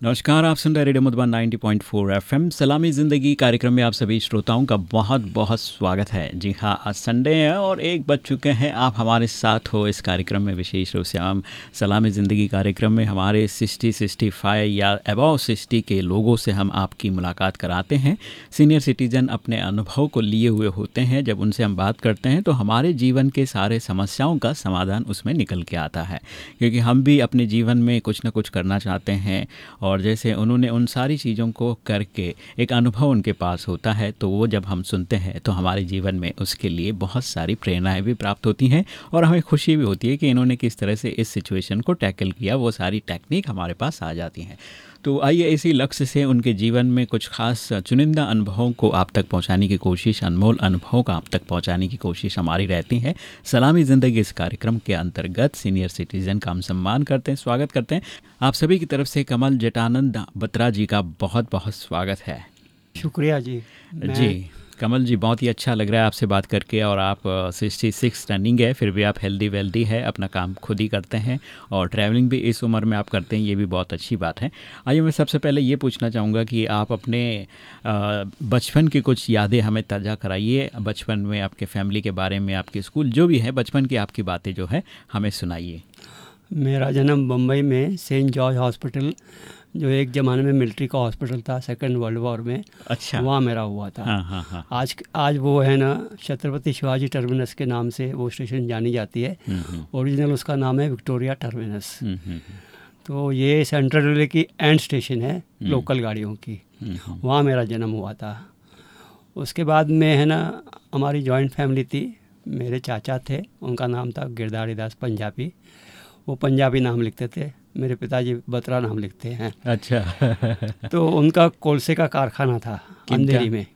नमस्कार, आप सुन रहे रेडियो मधुबन 90.4 एफएम। सलामी ज़िंदगी कार्यक्रम में आप सभी श्रोताओं का बहुत बहुत स्वागत है। जी हाँ आज संडे है और एक बज चुके हैं। आप हमारे साथ हो इस कार्यक्रम में विशेष रूप से हम सलामी ज़िंदगी कार्यक्रम में हमारे 60 65 या अबाव 60 के लोगों से हम आपकी मुलाकात कराते हैं। सीनियर सिटीज़न अपने अनुभव को लिए हुए होते हैं। जब उनसे हम बात करते हैं तो हमारे जीवन के सारे समस्याओं का समाधान उसमें निकल के आता है। क्योंकि हम भी अपने जीवन में कुछ ना कुछ करना चाहते हैं और और जैसे उन्होंने उन सारी चीज़ों को करके एक अनुभव उनके पास होता है तो वो जब हम सुनते हैं तो हमारे जीवन में उसके लिए बहुत सारी प्रेरणाएँ भी प्राप्त होती हैं और हमें खुशी भी होती है कि इन्होंने किस तरह से इस सिचुएशन को टैकल किया, वो सारी टेक्निक हमारे पास आ जाती हैं। तो आइए इसी लक्ष्य से उनके जीवन में कुछ खास चुनिंदा अनुभवों को आप तक पहुँचाने की कोशिश अनमोल अनुभवों का आप तक पहुँचाने की कोशिश हमारी रहती है। सलामी ज़िंदगी इस कार्यक्रम के अंतर्गत सीनियर सिटीज़न का हम सम्मान करते हैं स्वागत करते हैं। आप सभी की तरफ़ से कमल जटानंद बत्रा जी का बहुत बहुत स्वागत है। शुक्रिया जी। जी। कमल जी, बहुत ही अच्छा लग रहा है आपसे बात करके और आप सिक्सटी सिक्स रनिंग है, फिर भी आप हेल्दी वेल्दी है, अपना काम खुद ही करते हैं और ट्रैवलिंग भी इस उम्र में आप करते हैं, ये भी बहुत अच्छी बात है। आइए मैं सबसे पहले ये पूछना चाहूँगा कि आप अपने बचपन की कुछ यादें हमें ताज़ा कराइए, बचपन में आपके फैमिली के बारे में, आपके स्कूल जो भी है, बचपन की आपकी बातें जो है, हमें सुनाइए। मेरा जन्म बम्बई में सेंट जॉर्ज हॉस्पिटल जो एक ज़माने में मिलिट्री का हॉस्पिटल था सेकेंड वर्ल्ड वॉर में अच्छा। वहाँ मेरा हुआ था। हाँ हाँ हाँ। आज आज वो है ना छत्रपति शिवाजी टर्मिनस के नाम से वो स्टेशन जानी जाती है। ओरिजिनल हम्म, उसका नाम है विक्टोरिया टर्मिनस। हम्म, तो ये सेंट्रल रेलवे की एंड स्टेशन है लोकल हम्म। गाड़ियों की। वहाँ मेरा जन्म हुआ था। उसके बाद में है ना हमारी जॉइंट फैमिली थी मेरे चाचा थे उनका नाम था गिरधारी दास पंजाबी। वो पंजाबी नाम लिखते थे। मेरे पिताजी बत्रा नाम लिखते हैं। अच्छा। तो उनका कोलसे का कारखाना था अंधेरी में।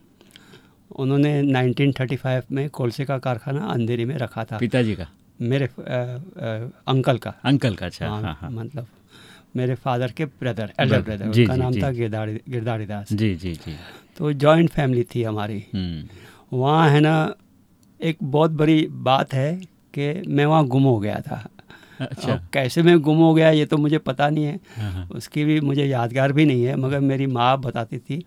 उन्होंने 1935 में कोलसे का कारखाना अंधेरी में रखा था। पिताजी का? मेरे आ, आ, अंकल का। अंकल का अच्छा। हाँ, हाँ, हाँ. मतलब मेरे फादर के ब्रदर एल्डर ब्रदर। उनका नाम था गिरदारी गिरदारी दास। जी जी जी। तो जॉइंट फैमिली थी हमारी। हम्म। वहाँ है ना एक बहुत बड़ी बात है कि मैं वहाँ गुम हो गया था। अच्छा कैसे मैं गुम हो गया ये तो मुझे पता नहीं है हाँ, हाँ। उसकी भी मुझे यादगार भी नहीं है मगर मेरी माँ बताती थी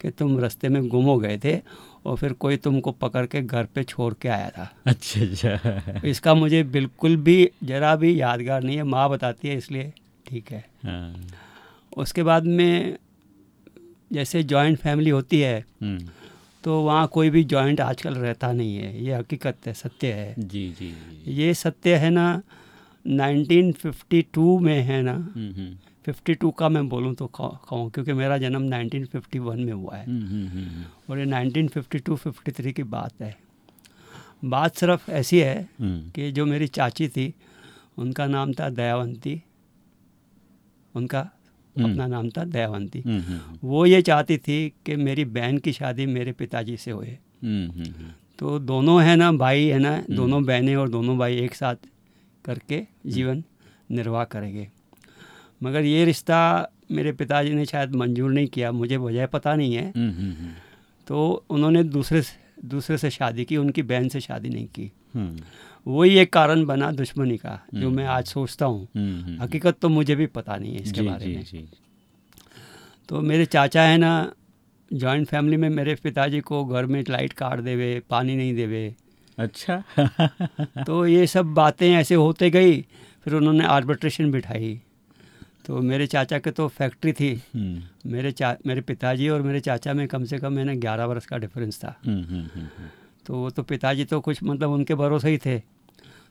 कि तुम रास्ते में गुम हो गए थे और फिर कोई तुमको पकड़ के घर पे छोड़ के आया था अच्छा अच्छा इसका मुझे बिल्कुल भी ज़रा भी यादगार नहीं है माँ बताती है इसलिए ठीक है हाँ। उसके बाद में जैसे जॉइंट फैमिली होती है हम्म। तो वहाँ कोई भी जॉइंट आजकल रहता नहीं है ये हकीकत है सत्य है जी जी, जी। ये सत्य है ना 1952 में है ना? 52 का मैं बोलूँ तो कहूँ क्योंकि मेरा जन्म 1951 में हुआ है। और ये 1952 53 की बात है। बात सिर्फ़ ऐसी है कि जो मेरी चाची थी उनका नाम था दयावंती। उनका अपना नाम था दयावंती। वो ये चाहती थी कि मेरी बहन की शादी मेरे पिताजी से होए। तो दोनों है ना भाई है ना दोनों बहनें और दोनों भाई एक साथ करके जीवन निर्वाह करेंगे। मगर ये रिश्ता मेरे पिताजी ने शायद मंजूर नहीं किया मुझे वजह पता नहीं है। हम्म, हम्म, हम्म। तो उन्होंने दूसरे दूसरे से शादी की उनकी बहन से शादी नहीं की। वही एक कारण बना दुश्मनी का जो मैं आज सोचता हूँ। हकीकत तो मुझे भी पता नहीं है इसके बारे में। तो मेरे चाचा है ना जॉइंट फैमिली में मेरे पिताजी को घर में लाइट काट देवे पानी नहीं देवे। अच्छा। तो ये सब बातें ऐसे होते गई फिर उन्होंने आर्बिट्रेशन बिठाई। तो मेरे चाचा के तो फैक्ट्री थी। हम्म। मेरे चा मेरे पिताजी और मेरे चाचा में कम से कम मैंने ग्यारह वर्ष का डिफरेंस था। हम्म, हम्म, तो वो तो पिताजी तो कुछ मतलब उनके भरोसे ही थे।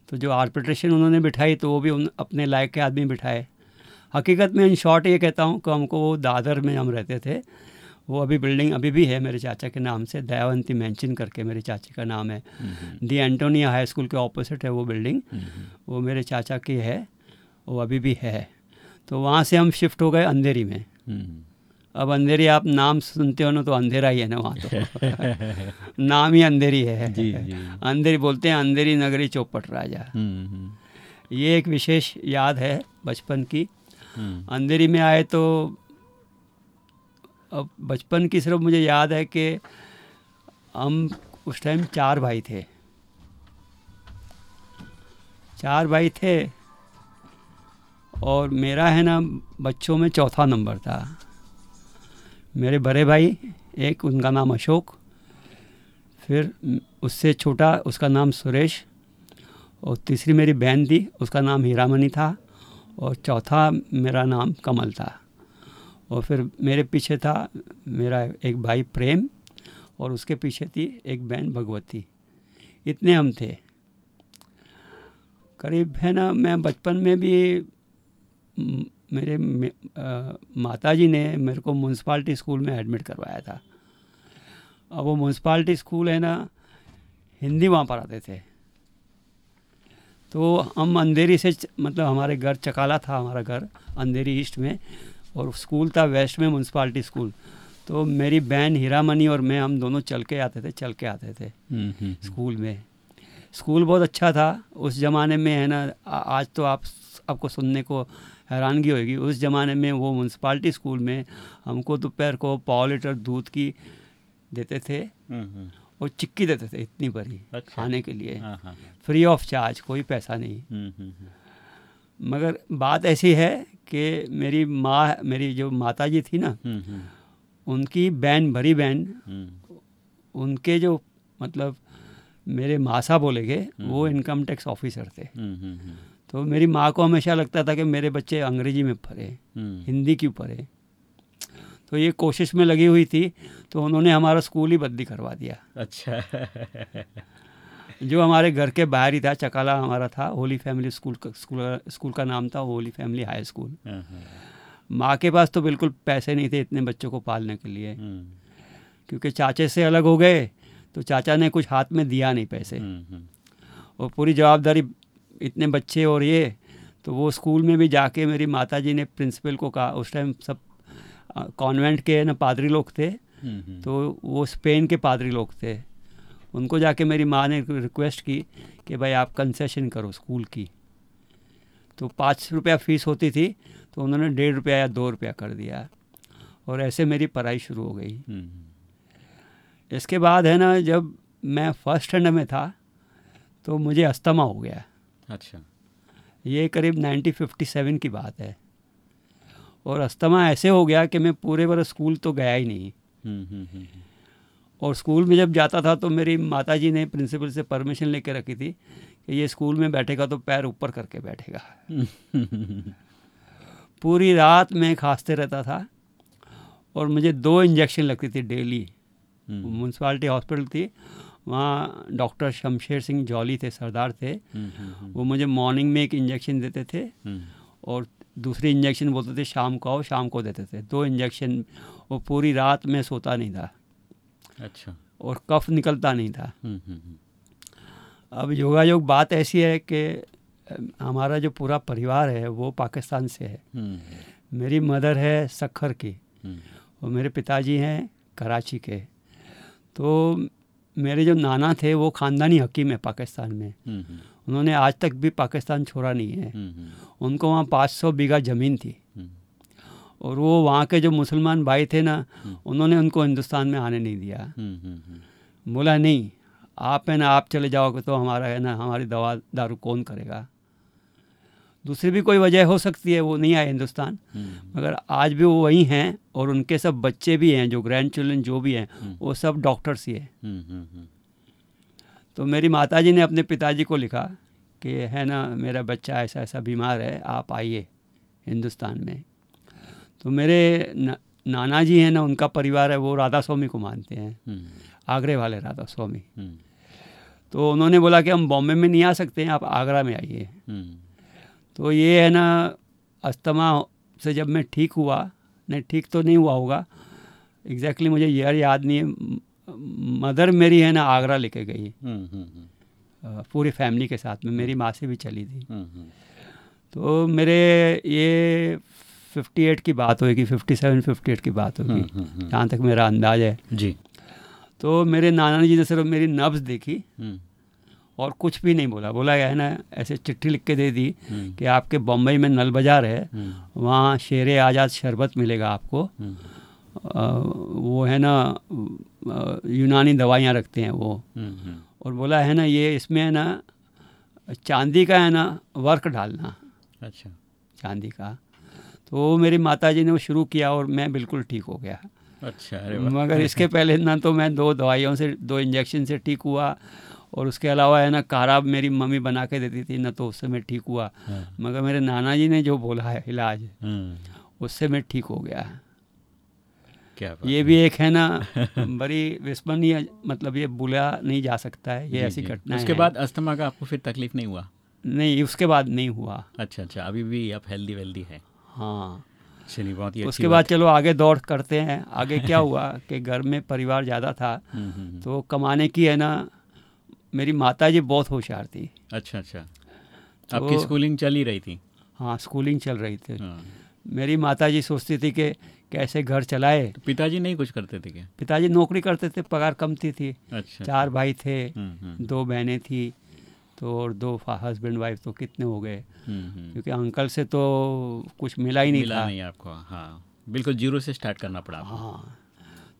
तो जो आर्बिट्रेशन उन्होंने बिठाई तो वो भी उन अपने लायक के आदमी बिठाए। हकीकत में इन शॉर्ट ये कहता हूँ कि हमको वो दादर में हम रहते थे। वो अभी बिल्डिंग अभी भी है मेरे चाचा के नाम से दयावंती मैंशन करके मेरे चाचे का नाम है। दी एंटोनिया हाई स्कूल के ऑपोजिट है वो बिल्डिंग वो मेरे चाचा की है वो अभी भी है। तो वहाँ से हम शिफ्ट हो गए अंधेरी में। अब अंधेरी आप नाम सुनते हो ना तो अंधेरा ही है ना वहाँ तो। नाम ही अंधेरी है। जी, जी। अंधेरी बोलते हैं अंधेरी नगरी चौपट राजा। ये एक विशेष याद है बचपन की। अंधेरी में आए तो अब बचपन की सिर्फ़ मुझे याद है कि हम उस टाइम चार भाई थे। चार भाई थे और मेरा है ना बच्चों में चौथा नंबर था। मेरे बड़े भाई, एक उनका नाम अशोक, फिर उससे छोटा उसका नाम सुरेश और तीसरी मेरी बहन थी, उसका नाम हीरामणि था और चौथा मेरा नाम कमल था। और फिर मेरे पीछे था मेरा एक भाई प्रेम और उसके पीछे थी एक बहन भगवती। इतने हम थे। करीब है ना, मैं बचपन में भी मेरे माता जी ने मेरे को म्यूनसिपाल्टी स्कूल में एडमिट करवाया था। अब वो म्यूनसिपाल्टी स्कूल है ना, हिंदी वहाँ पर आते थे। तो हम अंधेरी से मतलब हमारे घर चकाला था, हमारा घर, अंधेरी ईस्ट में। और स्कूल था वेस्ट में म्यूनसिपाल्टी स्कूल। तो मेरी बहन हीरामनी और मैं हम दोनों चल के आते थे चल के आते थे हम्म, हम्म, स्कूल में। स्कूल बहुत अच्छा था उस ज़माने में है ना आज तो आप आपको सुनने को हैरानगी होगी उस ज़माने में वो म्यूनसिपाल्टी स्कूल में हमको दोपहर को पाव लीटर दूध की देते थे हम्म, और चिक्की देते थे इतनी बड़ी अच्छा। खाने के लिए। फ्री ऑफ़ चार्ज कोई पैसा नहीं। मगर बात ऐसी है कि मेरी माँ मेरी जो माता जी थी ना उनकी बहन भरी बहन हम्म। उनके जो मतलब मेरे मासा बोले गए हम्म। वो इनकम टैक्स ऑफिसर थे। हम्म, तो मेरी माँ को हमेशा लगता था कि मेरे बच्चे अंग्रेज़ी में पढ़े हिंदी क्यों पढ़े? तो ये कोशिश में लगी हुई थी तो उन्होंने हमारा स्कूल ही बदली करवा दिया। अच्छा। जो हमारे घर के बाहर ही था चकाला हमारा था होली फैमिली स्कूल का स्कूल स्कूल का नाम था होली फैमिली हाई स्कूल। माँ के पास तो बिल्कुल पैसे नहीं थे इतने बच्चों को पालने के लिए। हम्म। क्योंकि चाचे से अलग हो गए तो चाचा ने कुछ हाथ में दिया नहीं पैसे। हम्म, हम्म। और पूरी जवाबदारी इतने बच्चे और ये तो वो स्कूल में भी जाके मेरी माता जी ने प्रिंसिपल को कहा उस टाइम सब कॉन्वेंट के ना पादरी लोग थे तो वो स्पेन के पादरी लोग थे। उनको जाके मेरी माँ ने रिक्वेस्ट की कि भाई आप कंसेशन करो स्कूल की। तो पाँच रुपया फ़ीस होती थी तो उन्होंने डेढ़ रुपया या दो रुपया कर दिया और ऐसे मेरी पढ़ाई शुरू हो गई। हम्म। इसके बाद है ना जब मैं फ़र्स्ट स्टैंडर्ड में था तो मुझे अस्थमा हो गया। अच्छा। ये करीब 1957 की बात है। और अस्थमा ऐसे हो गया कि मैं पूरे बरस स्कूल तो गया ही नहीं। हम्म, हम्म, और स्कूल में जब जाता था तो मेरी माता ने प्रिंसिपल से परमिशन लेके रखी थी कि ये स्कूल में बैठेगा तो पैर ऊपर करके बैठेगा। पूरी रात मैं खांसते रहता था और मुझे दो इंजेक्शन लगती थी डेली। हम्म। म्यूनसिपाल्टी हॉस्पिटल थी वहाँ डॉक्टर शमशेर सिंह जौली थे सरदार थे। हम्म, हम्म, वो मुझे मॉर्निंग में एक इंजेक्शन देते थे और दूसरी इंजेक्शन बोलते थे शाम को आओ शाम को देते थे। दो इंजेक्शन वो पूरी रात मैं सोता नहीं था। अच्छा। और कफ निकलता नहीं था। अब योगायोग बात ऐसी है कि हमारा जो पूरा परिवार है वो पाकिस्तान से है। हम्म। मेरी मदर है सखर की हम्म। और मेरे पिताजी हैं कराची के। तो मेरे जो नाना थे वो ख़ानदानी हकीम है पाकिस्तान में। हम्म, उन्होंने आज तक भी पाकिस्तान छोड़ा नहीं है। उनको वहाँ पाँच सौ बीघा ज़मीन थी। और वो वहाँ के जो मुसलमान भाई थे ना उन्होंने उनको हिंदुस्तान में आने नहीं दिया। बोला नहीं आप है ना आप चले जाओगे तो हमारा है ना हमारी दवा दारू कौन करेगा? दूसरी भी कोई वजह हो सकती है वो नहीं आए हिंदुस्तान। हम्म। मगर आज भी वो वही हैं और उनके सब बच्चे भी हैं जो ग्रैंड चिल्ड्रन जो भी हैं हम्म। वो सब डॉक्टर्स ही हैं। हम्म, तो मेरी माता जी ने अपने पिताजी को लिखा कि है ना मेरा बच्चा ऐसा ऐसा बीमार है आप आइए हिंदुस्तान में तो मेरे न, नाना जी हैं ना उनका परिवार है वो राधा स्वामी को मानते हैं। आगरे वाले राधा स्वामी तो उन्होंने बोला कि हम बॉम्बे में नहीं आ सकते हैं आप आगरा में आइए। तो ये है ना अस्थमा से जब मैं ठीक हुआ नहीं ठीक तो नहीं हुआ होगा एग्जैक्टली exactly मुझे यार याद नहीं है मदर मेरी है ना आगरा लेके गई। हम्म, हम्म, हम्म। पूरी फैमिली के साथ में मेरी माँ से भी चली थी। तो मेरे ये 58 की बात होगी 57 58 की बात होगी। जहाँ तक मेरा अंदाज है। जी। तो मेरे नाना जी ने सिर्फ़ मेरी नब्ज देखी और कुछ भी नहीं बोला। बोला गया है ना ऐसे चिट्ठी लिख के दे दी हम्म। कि आपके बम्बई में नल बाज़ार है हम्म। वहाँ शेर आज़ाद शरबत मिलेगा आपको। आ, वो है ना यूनानी दवाइयाँ रखते हैं वो। हम्म, हम्म। और बोला है ना ये इसमें है ना चांदी का है ना वर्क डालना। अच्छा। चांदी का। तो वो मेरी माता जी ने वो शुरू किया और मैं बिल्कुल ठीक हो गया। अच्छा अरे मगर इसके पहले ना तो मैं दो दवाइयों से दो इंजेक्शन से ठीक हुआ और उसके अलावा है ना कारा मेरी मम्मी बना के देती थी ना तो उससे मैं ठीक हुआ। हाँ, मगर मेरे नाना जी ने जो बोला है इलाज हम्म, उससे मैं ठीक हो गया। क्या बात ये भी एक है ना बड़ी विस्मरणीय मतलब ये बुला नहीं जा सकता है ये ऐसी घटना उसके बाद अस्थमा का आपको फिर तकलीफ़ नहीं हुआ? नहीं उसके बाद नहीं हुआ। अच्छा अच्छा अभी भी आप हेल्दी वेल्दी है। हाँ। चलिए बहुत ही उसके बाद चलो आगे दौड़ करते हैं। आगे क्या हुआ कि घर में परिवार ज़्यादा था हम्म, हम्म, हम्म। तो कमाने की है ना मेरी माता जी बहुत होशियार थी। अच्छा अच्छा। तो- आपकी स्कूलिंग चल ही रही थी? हाँ स्कूलिंग चल रही थी। हाँ। मेरी माता जी सोचती थी कि कैसे घर चलाए। तो पिताजी नहीं कुछ करते थे क्या? पिताजी नौकरी करते थे पगार कमती थी थी। अच्छा चार भाई थे दो बहनें थी। तो और दो हस्बैंड वाइफ तो कितने हो गए? हम्म, हम्म। क्योंकि अंकल से तो कुछ मिला ही नहीं मिला था। नहीं आपको हाँ। बिल्कुल ज़ीरो से स्टार्ट करना पड़ा हाँ।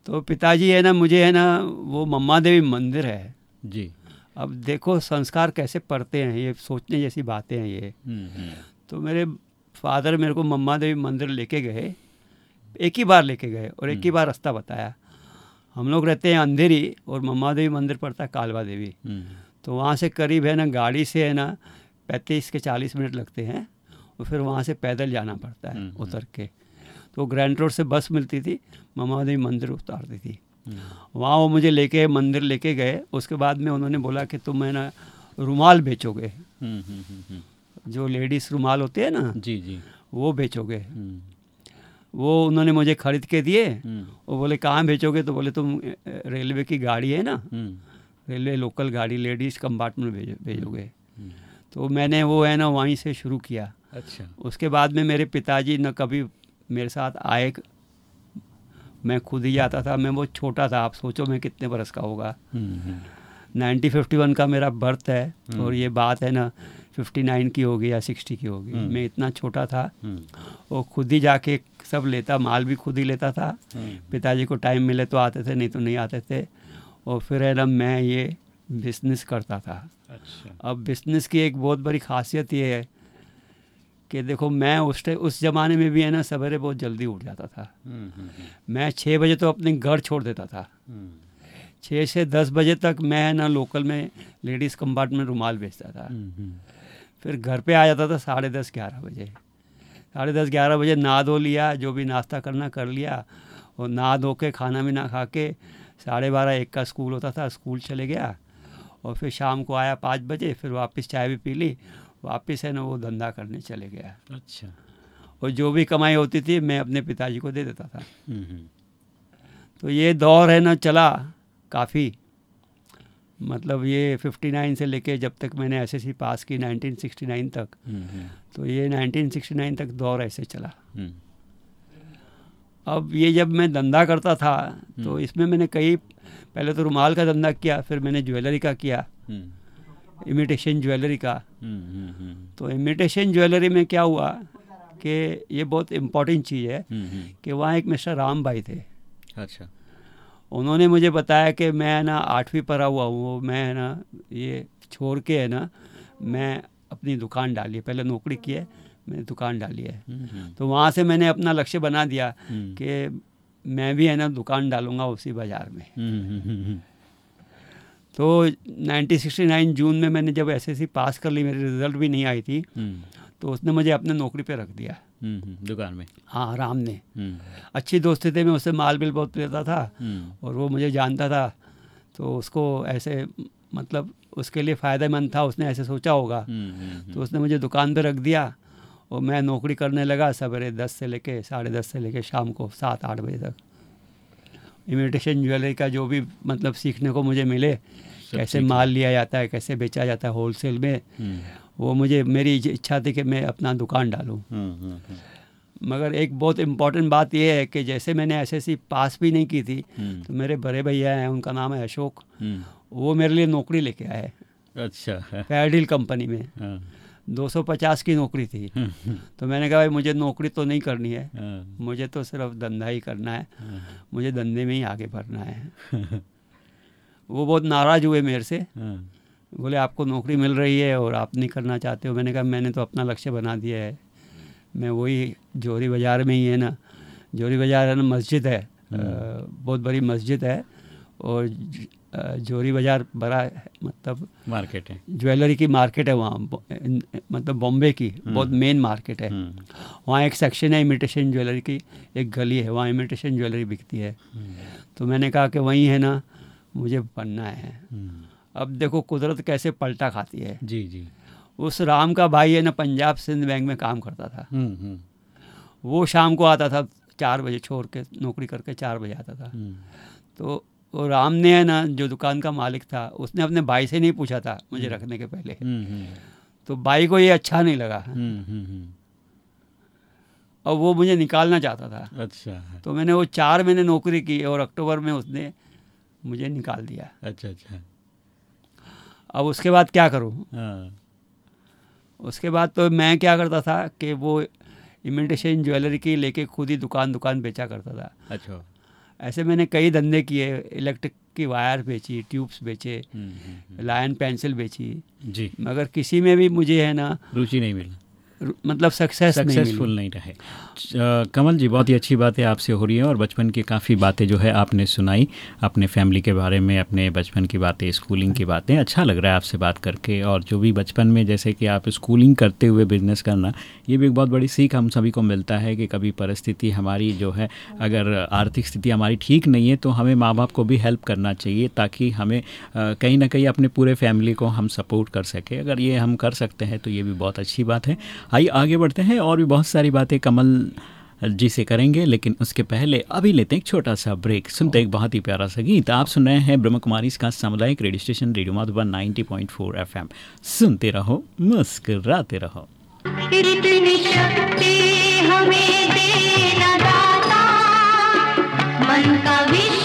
तो पिताजी है ना मुझे है ना वो मम्मा देवी मंदिर है। जी। अब देखो संस्कार कैसे पढ़ते हैं ये सोचने जैसी बातें हैं ये। हम्म, तो मेरे फादर मेरे को मम्मा देवी मंदिर लेके गए एक ही बार लेके गए और एक ही बार रास्ता बताया। हम लोग रहते हैं अंधेरी और मम्मा देवी मंदिर पड़ता है कालवा देवी। तो वहाँ से करीब है ना गाड़ी से है ना पैंतीस के चालीस मिनट लगते हैं और फिर वहाँ से पैदल जाना पड़ता है हम्म, हम्म। उतर के। तो ग्रैंड रोड से बस मिलती थी मम्मा देवी मंदिर उतारती थी। हम्म, वहाँ वो मुझे लेके मंदिर लेके गए उसके बाद में उन्होंने बोला कि तुम है ना रुमाल बेचोगे। हम्म, हम्म, हम्म, हम्म। जो लेडीज़ रुमाल होते हैं ना जी जी। वो बेचोगे। हम्म, वो उन्होंने मुझे खरीद के दिए हम्म, वो बोले कहाँ बेचोगे? तो बोले तुम रेलवे की गाड़ी है ना हम्म, रेलवे लोकल गाड़ी लेडीज़ कंपार्टमेंट भेजो भेजोगे। हम्म। तो मैंने वो है ना वहीं से शुरू किया। अच्छा। उसके बाद में मेरे पिताजी न कभी मेरे साथ आए। मैं खुद ही जाता था। मैं बहुत छोटा था। आप सोचो मैं कितने बरस का होगा। हम्म, हम्म, 1951 का मेरा बर्थ है। हम्म। और ये बात है ना 59 की होगी या 60 की होगी। हम्म। मैं इतना छोटा था। हम्म, वो खुद ही जाके सब लेता माल भी खुद ही लेता था। हम्म, पिताजी को टाइम मिले तो आते थे नहीं तो नहीं आते थे। और फिर है ना मैं ये बिज़नेस करता था। अच्छा। अब बिज़नेस की एक बहुत बड़ी खासियत ये है कि देखो मैं उस टाइम उस ज़माने में भी है ना सवेरे बहुत जल्दी उठ जाता था। हम्म, हम्म, हम्म, मैं छः बजे तो अपने घर छोड़ देता था। छः से दस बजे तक मैं है ना लोकल में लेडीज़ कंपार्टमेंट रुमाल बेचता था। फिर घर पे आ जाता था साढ़े दस ग्यारह बजे। साढ़े दस ग्यारह बजे नहा धो लिया जो भी नाश्ता करना कर लिया और नहा धो के खाना भी ना खा के साढ़े बारह एक का स्कूल होता था स्कूल चले गया और फिर शाम को आया पाँच बजे फिर वापस चाय भी पी ली वापस है ना वो धंधा करने चले गया। अच्छा। और जो भी कमाई होती थी मैं अपने पिताजी को दे देता था। हम्म, हम्म, तो ये दौर है ना चला काफ़ी। मतलब ये 59 से लेके जब तक मैंने एसएससी पास की 1969 तक हम्म, तो ये 1969 तक दौर ऐसे चला। अब ये जब मैं धंधा करता था तो हम्म। इसमें मैंने कई पहले तो रुमाल का धंधा किया फिर मैंने ज्वेलरी का किया। हम्म, इमिटेशन ज्वेलरी का। हम्म, तो इमिटेशन ज्वेलरी में क्या हुआ कि ये बहुत इम्पोर्टेंट चीज़ है कि वहाँ एक मिस्टर राम भाई थे। अच्छा। उन्होंने मुझे बताया कि मैं ना आठवीं पढ़ा हुआ हूँ मैं ना ये छोड़ के है ना मैं अपनी दुकान डाली पहले नौकरी की है। मैंने दुकान डाली है। हम्म, तो वहाँ से मैंने अपना लक्ष्य बना दिया हम्म, कि मैं भी है ना दुकान डालूँगा उसी बाज़ार में। हम्म, तो 1969 जून में मैंने जब एसएससी पास कर ली मेरी रिज़ल्ट भी नहीं आई थी तो उसने मुझे अपने नौकरी पे रख दिया। दुकान में? हाँ राम ने अच्छी दोस्ती थे मैं उससे माल बिल बहुत लेता था और वो मुझे जानता था तो उसको ऐसे मतलब उसके लिए फ़ायदेमंद था उसने ऐसे सोचा होगा। तो उसने मुझे दुकान पे रख दिया और मैं नौकरी करने लगा सवेरे दस से लेके साढ़े दस से लेके शाम को सात आठ बजे तक। इमिटेशन ज्वेलरी का जो भी मतलब सीखने को मुझे मिले कैसे माल लिया जाता है कैसे बेचा जाता है होलसेल में हम्म, वो मुझे मेरी इच्छा थी कि मैं अपना दुकान डालूं। हम्म, हम्म, मगर एक बहुत इंपॉर्टेंट बात यह है कि जैसे मैंने एस एसएससी पास भी नहीं की थी तो मेरे बड़े भैया हैं उनका नाम है अशोक। वो मेरे लिए नौकरी लेके आए। अच्छा। फेयरडील कंपनी में। हाँ, 250 की नौकरी थी। तो मैंने कहा भाई मुझे नौकरी तो नहीं करनी है। हाँ। मुझे तो सिर्फ़ धंधा ही करना है। हाँ। मुझे धंधे में ही आगे बढ़ना है। वो बहुत नाराज़ हुए मेरे से। हाँ। बोले आपको नौकरी मिल रही है और आप नहीं करना चाहते हो। मैंने कहा मैंने तो अपना लक्ष्य बना दिया है। मैं वही जोरी बाज़ार में ही है ना। जोरी बाज़ार है ना मस्जिद है। बहुत बड़ी मस्जिद है और जोरी बाज़ार बड़ा मतलब मार्केट है। ज्वेलरी की मार्केट है वहाँ मतलब बॉम्बे की हम्म। बहुत मेन मार्केट है। हम्म। वहाँ एक सेक्शन है इमिटेशन ज्वेलरी की एक गली है वहाँ इमिटेशन ज्वेलरी बिकती है। हम्म। तो मैंने कहा कि वहीं है ना मुझे बनना है। अब देखो कुदरत कैसे पलटा खाती है। जी जी। उस राम का भाई है ना पंजाब सिंध बैंक में काम करता था। वो शाम को आता था चार बजे छोड़ के नौकरी करके चार बजे आता था। तो वो राम ने है ना जो दुकान का मालिक था उसने अपने भाई से नहीं पूछा था मुझे हम्म। रखने के पहले। हम्म, हम्म। तो भाई को ये अच्छा नहीं लगा। और वो मुझे निकालना चाहता था। अच्छा। तो मैंने वो चार महीने नौकरी की और अक्टूबर में उसने मुझे निकाल दिया। अच्छा अच्छा। अब उसके बाद क्या करूँ? हाँ। उसके बाद तो मैं क्या करता था कि वो इमिटेशन ज्वेलरी की लेके खुद ही दुकान दुकान बेचा करता था। अच्छा। ऐसे मैंने कई धंधे किए इलेक्ट्रिक की वायर बेची ट्यूब्स बेचे हम्म, हम्म, लायन हम्म। पेंसिल बेची। जी। मगर किसी में भी मुझे है ना रुचि नहीं मिली। मतलब सक्सेस सक्सेसफुल नहीं, नहीं रहे। कमल जी बहुत ही अच्छी बातें आपसे हो रही हैं और बचपन की काफ़ी बातें जो है आपने सुनाई अपने फैमिली के बारे में अपने बचपन की बातें स्कूलिंग की बातें। अच्छा लग रहा है आपसे बात करके और जो भी बचपन में जैसे कि आप स्कूलिंग करते हुए बिज़नेस करना ये भी एक बहुत बड़ी सीख हम सभी को मिलता है कि कभी परिस्थिति हमारी जो है अगर आर्थिक स्थिति हमारी ठीक नहीं है तो हमें माँ बाप को भी हेल्प करना चाहिए ताकि हमें कहीं ना कहीं अपने पूरे फैमिली को हम सपोर्ट कर सकें। अगर ये हम कर सकते हैं तो ये भी बहुत अच्छी बात है। आइए, आगे बढ़ते हैं और भी बहुत सारी बातें कमल जी से करेंगे, लेकिन उसके पहले अभी लेते हैं एक छोटा सा ब्रेक। सुनते हैं एक बहुत ही प्यारा सा गीत। आप सुन रहे हैं ब्रह्म कुमारी इसका सामुदायिक radio station, radio Madhuban 90.4 FM. सुनते रहो, मुस्कुराते रहो। मन का विश्वास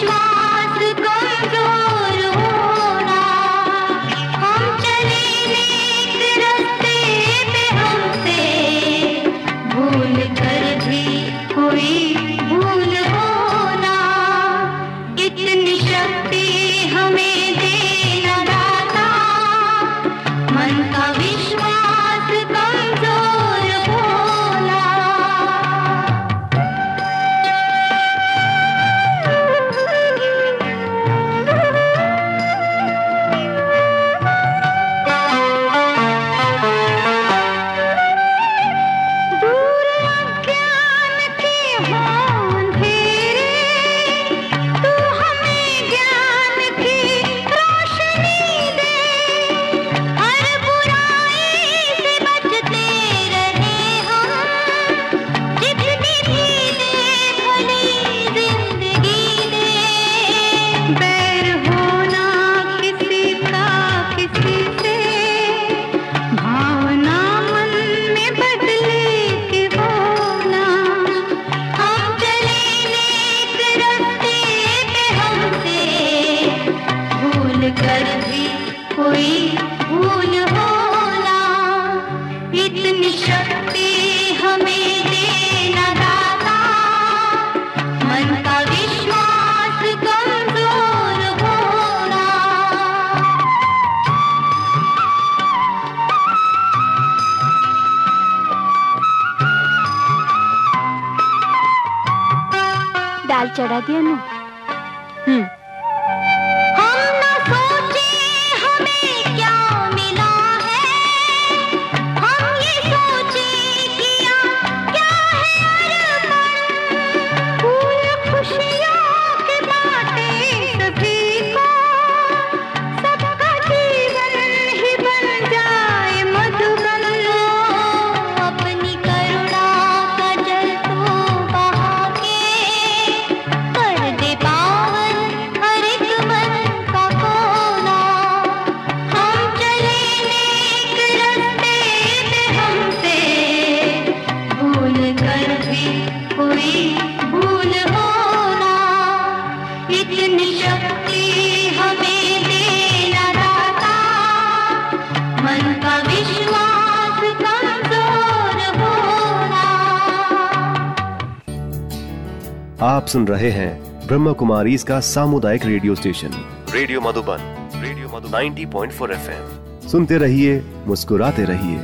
आप सुन रहे हैं ब्रह्म कुमारी इसका सामुदायिक radio station. Radio Madhuban radio Madhuban. 90.4 FM. सुनते रहिए मुस्कुराते रहिए।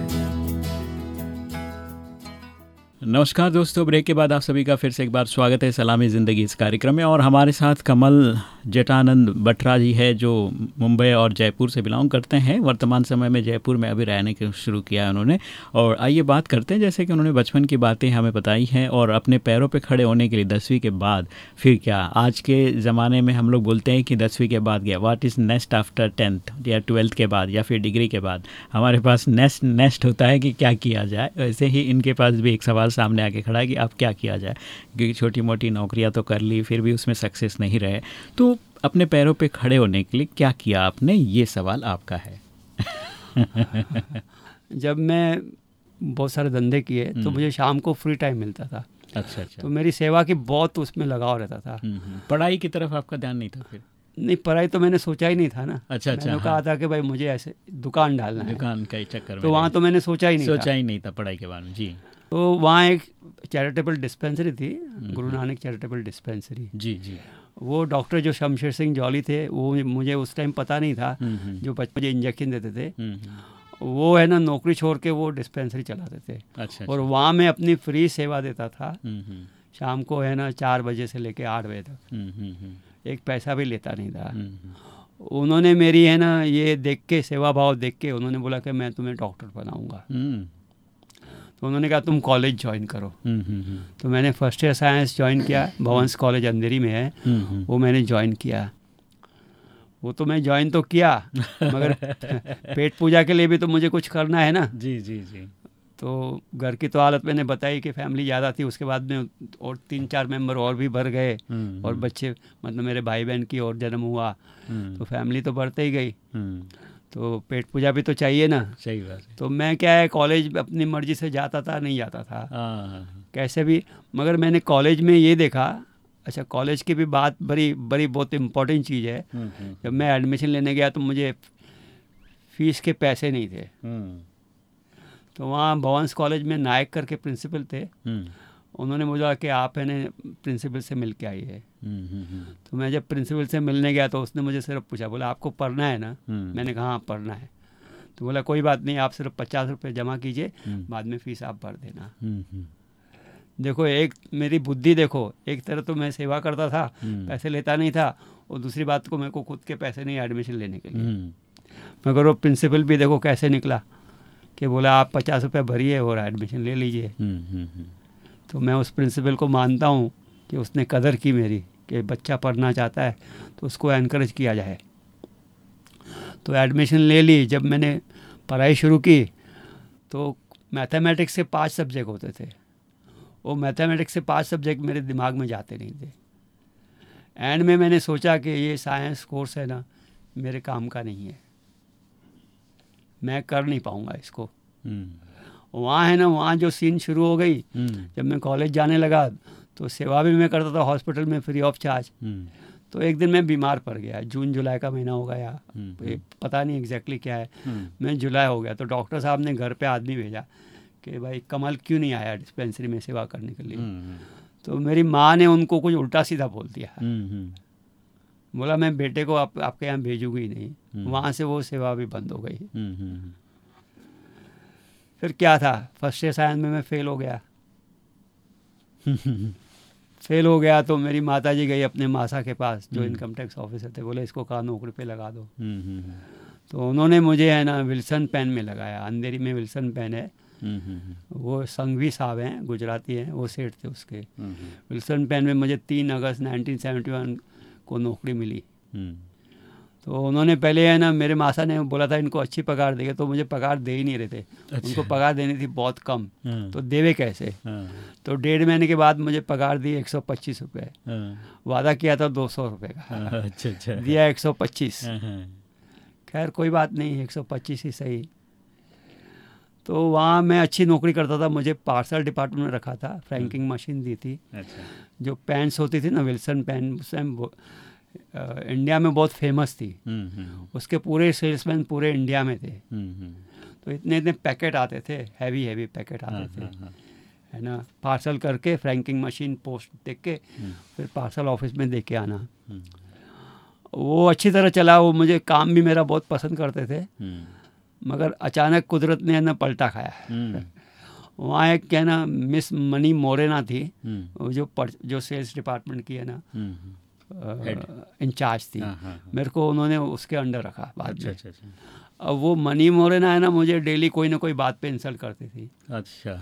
नमस्कार दोस्तों ब्रेक के बाद आप सभी का फिर से एक बार स्वागत है सलामी ज़िंदगी इस कार्यक्रम में और हमारे साथ कमल जटानंद बट्रा जी है, जो मुंबई और जयपुर से बिलोंग करते हैं। वर्तमान समय में जयपुर में अभी रहने के शुरू किया है उन्होंने। और आइए बात करते हैं, जैसे कि उन्होंने बचपन की बातें हमें बताई हैं और अपने पैरों पर खड़े होने के लिए दसवीं के बाद फिर क्या? आज के ज़माने में हम लोग बोलते हैं कि दसवीं के बाद गया what is next after tenth या ट्वेल्थ के बाद या फिर डिग्री के बाद? हमारे पास नेक्स्ट नेक्स्ट होता है कि क्या किया जाए? वैसे ही इनके पास भी एक सवाल सामने आके खड़ा है कि अब क्या किया जाए? क्योंकि छोटी मोटी नौकरियाँ तो कर ली, फिर भी उसमें सक्सेस नहीं रहे। तो अपने पैरों पे खड़े होने के लिए क्या किया आपने? ये सवाल आपका है। जब मैं बहुत सारे धंधे किए तो हम्म। मुझे शाम को फ्री टाइम मिलता था। अच्छा अच्छा। तो मेरी सेवा की बहुत उसमें लगाव रहता था। हम्म, हम्म। पढ़ाई की तरफ़ आपका ध्यान नहीं था फिर? नहीं पढ़ाई तो मैंने सोचा ही नहीं था ना। अच्छा, अच्छा, मैंने कहा हाँ। था कि भाई मुझे ऐसे दुकान डालना है। दुकान का ही चक्कर तो वहाँ तो मैंने सोचा ही नहीं सोचा ही नहीं था पढ़ाई के बारे में जी। तो वहाँ एक चैरिटेबल डिस्पेंसरी थी। गुरु नानक चैरिटेबल डिस्पेंसरी जी जी। वो डॉक्टर जो शमशेर सिंह जौली थे वो मुझे उस टाइम पता नहीं था हम्म, हम्म, जो बच मुझे इंजेक्शन देते थे। हम्म। वो है ना नौकरी छोड़ के वो डिस्पेंसरी चलाते थे अच्छा और अच्छा। वहाँ मैं अपनी फ्री सेवा देता था। शाम को है ना चार बजे से लेके आठ बजे तक। एक पैसा भी लेता नहीं था। उन्होंने मेरी है ना ये देख के सेवा भाव देख के उन्होंने बोला कि मैं तुम्हें डॉक्टर बनाऊँगा। तो उन्होंने कहा तुम कॉलेज ज्वाइन करो. हम्म, हम्म, हम्म, तो मैंने फ़र्स्ट ईयर साइंस ज्वाइन किया भवंस कॉलेज अंधेरी में है। वो मैंने ज्वाइन किया। वो तो मैं ज्वाइन तो किया मगर पेट पूजा के लिए भी तो मुझे कुछ करना है ना। जी जी जी। तो घर की तो हालत मैंने बताई कि फैमिली ज़्यादा थी उसके बाद में और तीन चार मेंबर और भी भर गए। और बच्चे मतलब मेरे भाई बहन की और जन्म हुआ। तो फैमिली तो बढ़ते ही गई। तो पेट पूजा भी तो चाहिए ना। सही बात है। तो मैं क्या है कॉलेज अपनी मर्ज़ी से जाता था नहीं जाता था। हाँ, हाँ, कैसे भी मगर मैंने कॉलेज में ये देखा अच्छा कॉलेज की भी बात बड़ी बड़ी बहुत इम्पोर्टेंट चीज़ है। हम्म, हम्म, जब मैं एडमिशन लेने गया तो मुझे फ़ीस के पैसे नहीं थे। हम्म, तो वहाँ भवंस कॉलेज में नायक करके प्रिंसिपल थे। उन्होंने बोला कि आप है प्रिंसिपल से मिल के आई हम्म, तो मैं जब प्रिंसिपल से मिलने गया तो उसने मुझे सिर्फ़ पूछा बोला आपको पढ़ना है ना? हम्म, मैंने कहा हाँ पढ़ना है। तो बोला कोई बात नहीं आप सिर्फ़ पचास रुपये जमा कीजिए हम्म, बाद में फ़ीस आप भर देना। हम्म, हम्म, देखो एक मेरी बुद्धि देखो एक तरह तो मैं सेवा करता था हम्म, पैसे लेता नहीं था और दूसरी बात को मेरे को खुद के पैसे नहीं एडमिशन लेने के लिए। हम्म, मगर वो प्रिंसिपल भी देखो कैसे निकला कि बोला आप पचास रुपये भरिए और एडमिशन ले लीजिए। हम्म, हम्म, हम्म, तो मैं उस प्रिंसिपल को मानता हूँ कि उसने कदर की मेरी कि बच्चा पढ़ना चाहता है तो उसको एनकरेज किया जाए। तो एडमिशन ले ली। जब मैंने पढ़ाई शुरू की तो मैथमेटिक्स के पाँच सब्जेक्ट होते थे। वो मैथमेटिक्स से पाँच सब्जेक्ट मेरे दिमाग में जाते नहीं थे। एंड में मैंने सोचा कि ये साइंस कोर्स है ना मेरे काम का नहीं है। मैं कर नहीं पाऊँगा इसको। हम्म, वहाँ है ना वहाँ जो सीन शुरू हो गई हम्म, जब मैं कॉलेज जाने लगा तो सेवा भी मैं करता था हॉस्पिटल में फ्री ऑफ़ चार्ज। हम्म, तो एक दिन मैं बीमार पड़ गया जून जुलाई का महीना हो गया। हम्म, ये पता नहीं एग्जैक्टली क्या है। हम्म, मैं जुलाई हो गया तो डॉक्टर साहब ने घर पे आदमी भेजा कि भाई कमल क्यों नहीं आया डिस्पेंसरी में सेवा करने के लिए? हम्म, तो मेरी माँ ने उनको कुछ उल्टा सीधा बोल दिया। हम्म, हम्म, बोला मैं बेटे को आप, आपके यहाँ भेजूँगी नहीं। हम्म। वहाँ से वो सेवा भी बंद हो गई। हम्म, हम्म, फिर क्या था? फ़र्स्ट ईयर साइंस में मैं फेल हो गया। हम्म, फेल हो गया तो मेरी माता जी गई अपने मासा के पास जो हम्म। इनकम टैक्स ऑफिसर थे बोले इसको कहा नौकरी पे लगा दो? हम्म, हम्म, तो उन्होंने मुझे है ना विल्सन पेन में लगाया। अंधेरी में विल्सन पेन है। हम्म, हम्म, वो संघवी साहब हैं गुजराती हैं वो सेठ थे उसके। हम्म, विल्सन पेन में मुझे तीन अगस्त 1971 को नौकरी मिली। हम्म, तो उन्होंने पहले है ना मेरे मासा ने बोला था इनको अच्छी पगार देगा। तो मुझे पगार दे ही नहीं रहे थे। अच्छा। उनको पगार देनी थी बहुत कम। हाँ, तो देवे कैसे? हाँ, तो डेढ़ महीने के बाद मुझे पगार दी एक सौ पच्चीस रुपये हाँ, वादा किया था दो सौ रुपये का। अच्छा अच्छा। दिया एक सौ पच्चीस। खैर कोई बात नहीं एक सौ पच्चीस ही सही। तो वहाँ मैं अच्छी नौकरी करता था मुझे पार्सल डिपार्टमेंट में रखा था फ्रैंकिंग मशीन दी थी। अच्छा। जो पेन्स होती थी ना विल्सन पेन इंडिया में बहुत फ़ेमस थी। हम्म, हम्म, उसके पूरे सेल्समैन पूरे इंडिया में थे। हम्म, तो इतने इतने पैकेट आते थे हैवी हैवी पैकेट हाँ, आते थे। हाँ, हाँ, है ना? पार्सल करके फ्रैंकिंग मशीन पोस्ट देख के। फिर पार्सल ऑफ़िस में दे के आना वो अच्छी तरह चला वो मुझे काम भी मेरा बहुत पसंद करते थे। मगर अचानक कुदरत ने है ना पलटा खाया। वहाँ एक क्या ना मिस मनी मोरेना थी। जो पर, जो सेल्स डिपार्टमेंट की है ना. इंचार्ज थी। हाँ, हाँ, हाँ। मेरे को उन्होंने उसके अंडर रखा बाद अच्छा में। अच्छा अच्छा। अब वो मनी मोरेना है ना मुझे डेली कोई ना कोई बात पे इंसल्ट करती थी। अच्छा।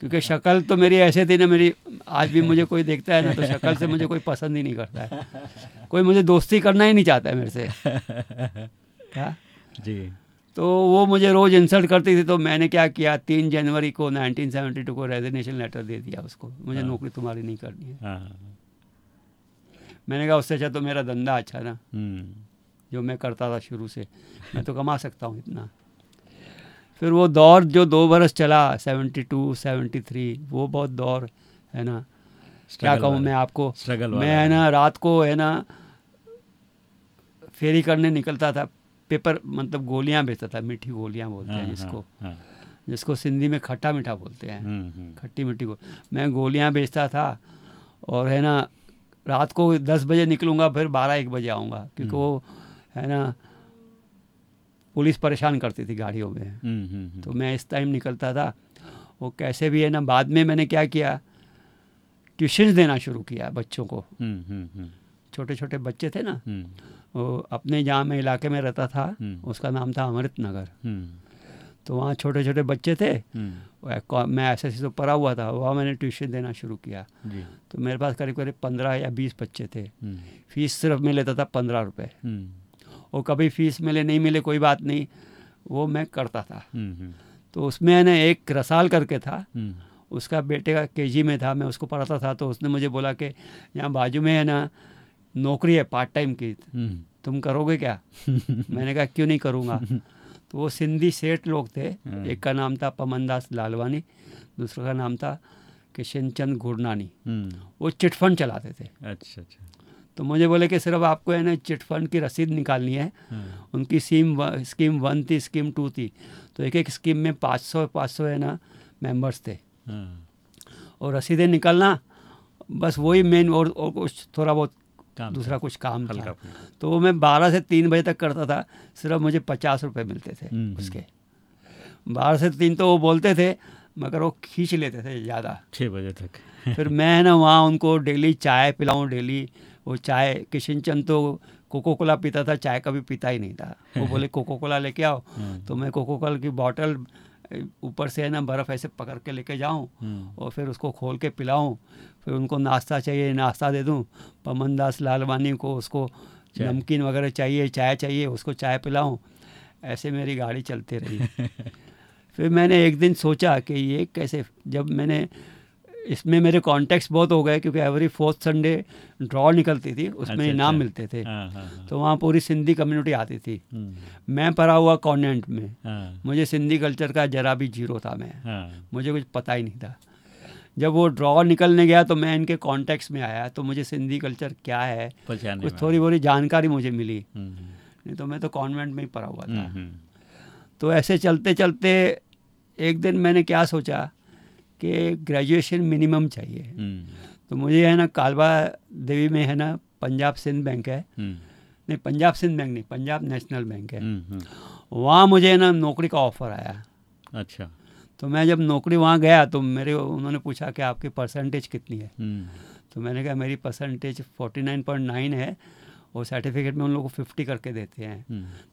क्योंकि शक्ल तो मेरी ऐसे थी ना मेरी आज भी मुझे कोई देखता है ना तो शक्ल से मुझे कोई पसंद ही नहीं करता है। कोई मुझे दोस्ती करना ही नहीं चाहता है मेरे से। क्या जी। तो वो मुझे रोज़ इंसल्ट करती थी तो मैंने क्या किया तीन जनवरी को 1972 को रेजिग्नेशन लेटर दे दिया उसको। मुझे। नौकरी तुम्हारी नहीं करनी हाँ। मैंने कहा उससे अच्छा तो मेरा धंधा अच्छा ना। हम्म, जो मैं करता था शुरू से मैं तो कमा सकता हूँ इतना। फिर वो दौर जो दो बरस चला 72 73 वो बहुत दौर है ना? क्या कहूँ मैं आपको? मैं है ना रात को है ना फेरी करने निकलता था पेपर मतलब गोलियाँ बेचता था मीठी गोलियाँ बोलते हैं जिसको। हाँ, जिसको सिंधी में खट्टा मीठा बोलते हैं। हम्म, हम्म, खट्टी मीठी मैं गोलियाँ बेचता था और है ना रात को दस बजे निकलूँगा फिर बारह एक बजे आऊँगा क्योंकि वो है ना पुलिस परेशान करती थी गाड़ियों में। हम्म, हम्म, हम्म, तो मैं इस टाइम निकलता था। वो कैसे भी है ना बाद में मैंने क्या किया ट्यूशन देना शुरू किया बच्चों को। हम्म, हम्म, हम्म, छोटे छोटे बच्चे थे ना हम्म, वो अपने जहाँ मैं इलाके में रहता था हम्म। उसका नाम था अमृत नगर हम्म, तो वहाँ छोटे छोटे बच्चे थे हम्म, मैं एस एस सी तो पढ़ा हुआ था वहाँ मैंने ट्यूशन देना शुरू किया। जी। तो मेरे पास करीब करीब पंद्रह या बीस बच्चे थे। हम्म, फ़ीस सिर्फ़ मैं लेता था पंद्रह रुपये हम्म, और कभी फ़ीस मिले नहीं मिले कोई बात नहीं वो मैं करता था। हम्म, तो उसमें ना एक रसाल करके था। उसका बेटे का केजी में था मैं उसको पढ़ाता था तो उसने मुझे बोला कि यहाँ बाजू में है ना नौकरी है पार्ट टाइम की। तुम करोगे क्या? मैंने कहा क्यों नहीं करूँगा? तो वो सिंधी सेठ लोग थे। हाँ। एक का नाम था पमनदास लालवानी दूसरे का नाम था किशन चंद गुरनानी। हम्म, वो चिटफंड चलाते थे। अच्छा अच्छा। तो मुझे बोले कि सिर्फ़ आपको है ना चिटफंड की रसीद निकालनी है। हाँ, उनकी स्कीम व- स्कीम वन थी स्कीम टू थी। तो एक एक स्कीम में पाँच सौ पाँच सौ है ना मेंबर्स थे। और रसीदें निकालना बस वही मेन और, और कुछ थोड़ा बहुत काम दूसरा कुछ काम था। तो वो मैं बारह से तीन बजे तक करता था सिर्फ़ मुझे पचास रुपये मिलते थे हम्म, हम्म। उसके। बारह से तीन तो वो बोलते थे मगर वो खींच लेते थे ज़्यादा। छः बजे तक। फिर मैं ना वहाँ उनको डेली चाय पिलाऊँ डेली वो चाय किशन चंद तो कोको कोला पीता था चाय कभी पीता ही नहीं था। वो बोले कोको कोला लेके आओ। हम्म, तो मैं कोको कोला की बॉटल ऊपर से है ना बर्फ़ ऐसे पकड़ के लेके जाऊँ हम्म, और फिर उसको खोल के पिलाऊं फिर उनको नाश्ता चाहिए नाश्ता दे दूँ पमन दास लालवानी को उसको नमकीन वगैरह चाहिए चाय चाहिए उसको चाय पिलाऊं ऐसे मेरी गाड़ी चलती रही। फिर मैंने एक दिन सोचा कि ये कैसे जब मैंने इसमें मेरे कॉन्टेक्ट्स बहुत हो गए क्योंकि एवरी फोर्थ संडे ड्रॉ निकलती थी उसमें अच्छा, इनाम अच्छा। मिलते थे। हाँ हाँ हाँ, तो वहाँ पूरी सिंधी कम्युनिटी आती थी। हम्म, मैं पढ़ा हुआ कॉन्वेंट में। हाँ, मुझे सिंधी कल्चर का जरा भी ज़ीरो था मैं। हाँ, मुझे कुछ पता ही नहीं था। जब वो ड्रॉ निकलने गया तो मैं इनके कॉन्टेक्स्ट में आया तो मुझे सिंधी कल्चर क्या है? कुछ थोड़ी बहुत जानकारी मुझे मिली। हम्म, नहीं तो मैं तो कॉन्वेंट में ही पढ़ा हुआ हम्म, था। हम्म, तो ऐसे चलते चलते एक दिन मैंने क्या सोचा? कि ग्रेजुएशन मिनिमम चाहिए। हम्म, तो मुझे है ना कालवा देवी में है ना पंजाब सिंध बैंक है। हम्म, नहीं पंजाब सिंध बैंक नहीं पंजाब नेशनल बैंक है। हम्म, वहाँ मुझे है ना नौकरी का ऑफ़र आया। अच्छा। तो मैं जब नौकरी वहाँ गया तो मेरे उन्होंने पूछा कि आपकी परसेंटेज कितनी है? तो मैंने कहा मेरी परसेंटेज 49.9 है और सर्टिफिकेट में उन लोगों को 50 करके देते हैं।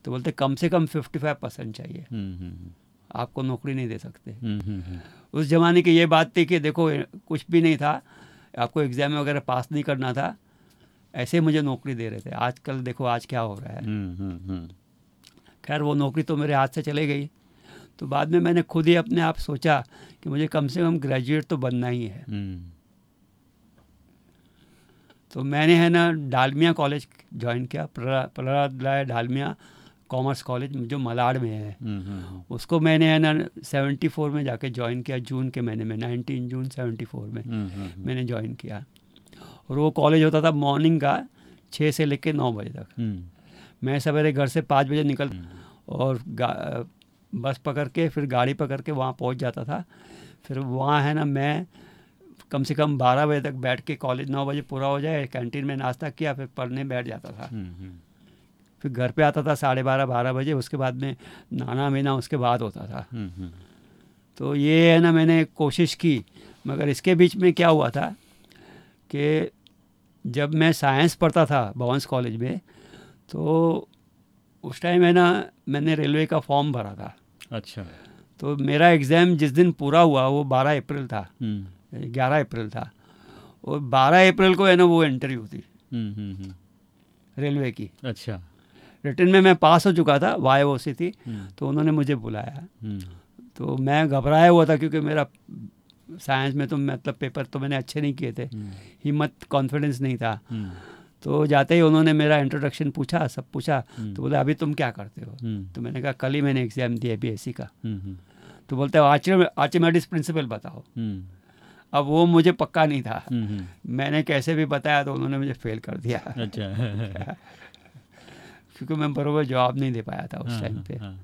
तो बोलते कम से कम 55 परसेंट चाहिए। आपको नौकरी नहीं दे सकते। हम्म, हम्म, हम्म, उस ज़माने की ये बात थी कि देखो कुछ भी नहीं था। आपको एग्ज़ाम वगैरह पास नहीं करना था। ऐसे मुझे नौकरी दे रहे थे। आजकल देखो आज क्या हो रहा है। खैर वो नौकरी तो मेरे हाथ से चले गई। तो बाद में मैंने खुद ही अपने आप सोचा कि मुझे कम से कम ग्रेजुएट तो बनना ही है। तो मैंने है ना डालमिया कॉलेज ज्वाइन किया। प्रहलाद राय डालमिया कॉमर्स कॉलेज जो मलाड में है। हम्म, हम्म, उसको मैंने है ना सेवेंटी फोर में जाके ज्वाइन किया जून के महीने में नाइनटीन जून सेवेंटी फोर में हम्म, हम्म, मैंने ज्वाइन किया। और वो कॉलेज होता था मॉर्निंग का छः से लेकर नौ बजे तक। हम्म, मैं सवेरे घर से पाँच बजे निकल हम्म, और बस पकड़ के फिर गाड़ी पकड़ के वहाँ पहुँच जाता था। फिर वहाँ है ना मैं कम से कम बारह बजे तक बैठ के कॉलेज नौ बजे पूरा हो जाए कैंटीन में नाश्ता किया फिर पढ़ने बैठ जाता था। हम्म, हम्म, फिर घर पे आता था साढ़े बारह बारह बजे उसके बाद में नाना मीना उसके बाद होता था। हम्म, हम्म, तो ये है ना मैंने कोशिश की मगर इसके बीच में क्या हुआ था कि जब मैं साइंस पढ़ता था भवंस कॉलेज में तो उस टाइम है ना मैंने रेलवे का फॉर्म भरा था। अच्छा। तो मेरा एग्ज़ाम जिस दिन पूरा हुआ वो बारह अप्रैल था। हम्म, ग्यारह अप्रैल था। और बारह अप्रैल को है ना वो इंटरव्यू थी। रेलवे की। अच्छा। रिटर्न में मैं पास हो चुका था वाई ओ सी थी तो उन्होंने मुझे बुलाया। हम्म, तो मैं घबराया हुआ था क्योंकि मेरा साइंस में तो मतलब पेपर तो मैंने अच्छे नहीं किए थे। हम्म, हिम्मत कॉन्फिडेंस नहीं था। हम्म, तो जाते ही उन्होंने मेरा इंट्रोडक्शन पूछा सब पूछा। तो बोले अभी तुम क्या करते हो? तो मैंने कहा कल ही मैंने एग्ज़ाम दिया बीएससी का। तो बोलते हैं आर्ची आर्चिमेडिस प्रिंसिपल बताओ। अब वो मुझे पक्का नहीं था। हम्म, मैंने कैसे भी बताया तो उन्होंने मुझे फेल कर दिया। अच्छा। क्योंकि मैं बरोबर जवाब नहीं दे पाया था उस हाँ, टाइम पे। हाँ,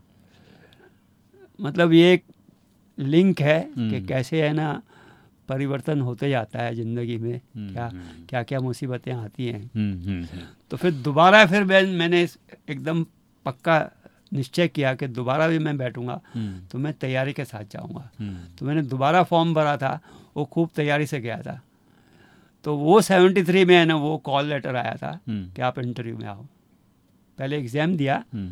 मतलब ये एक लिंक है कि हम्म। कैसे है ना परिवर्तन होते जाता है ज़िंदगी में। हम्म, क्या हम्म, क्या क्या मुसीबतें आती हैं। तो फिर दोबारा फिर मैं मैंने एकदम पक्का निश्चय किया कि दोबारा भी मैं बैठूँगा तो मैं तैयारी के साथ जाऊँगा। तो मैंने दोबारा फॉर्म भरा था वो खूब तैयारी से गया था। तो वो 73 में है ना वो कॉल लेटर आया था कि आप इंटरव्यू में आओ। पहले एग्ज़ाम दिया। हम्म,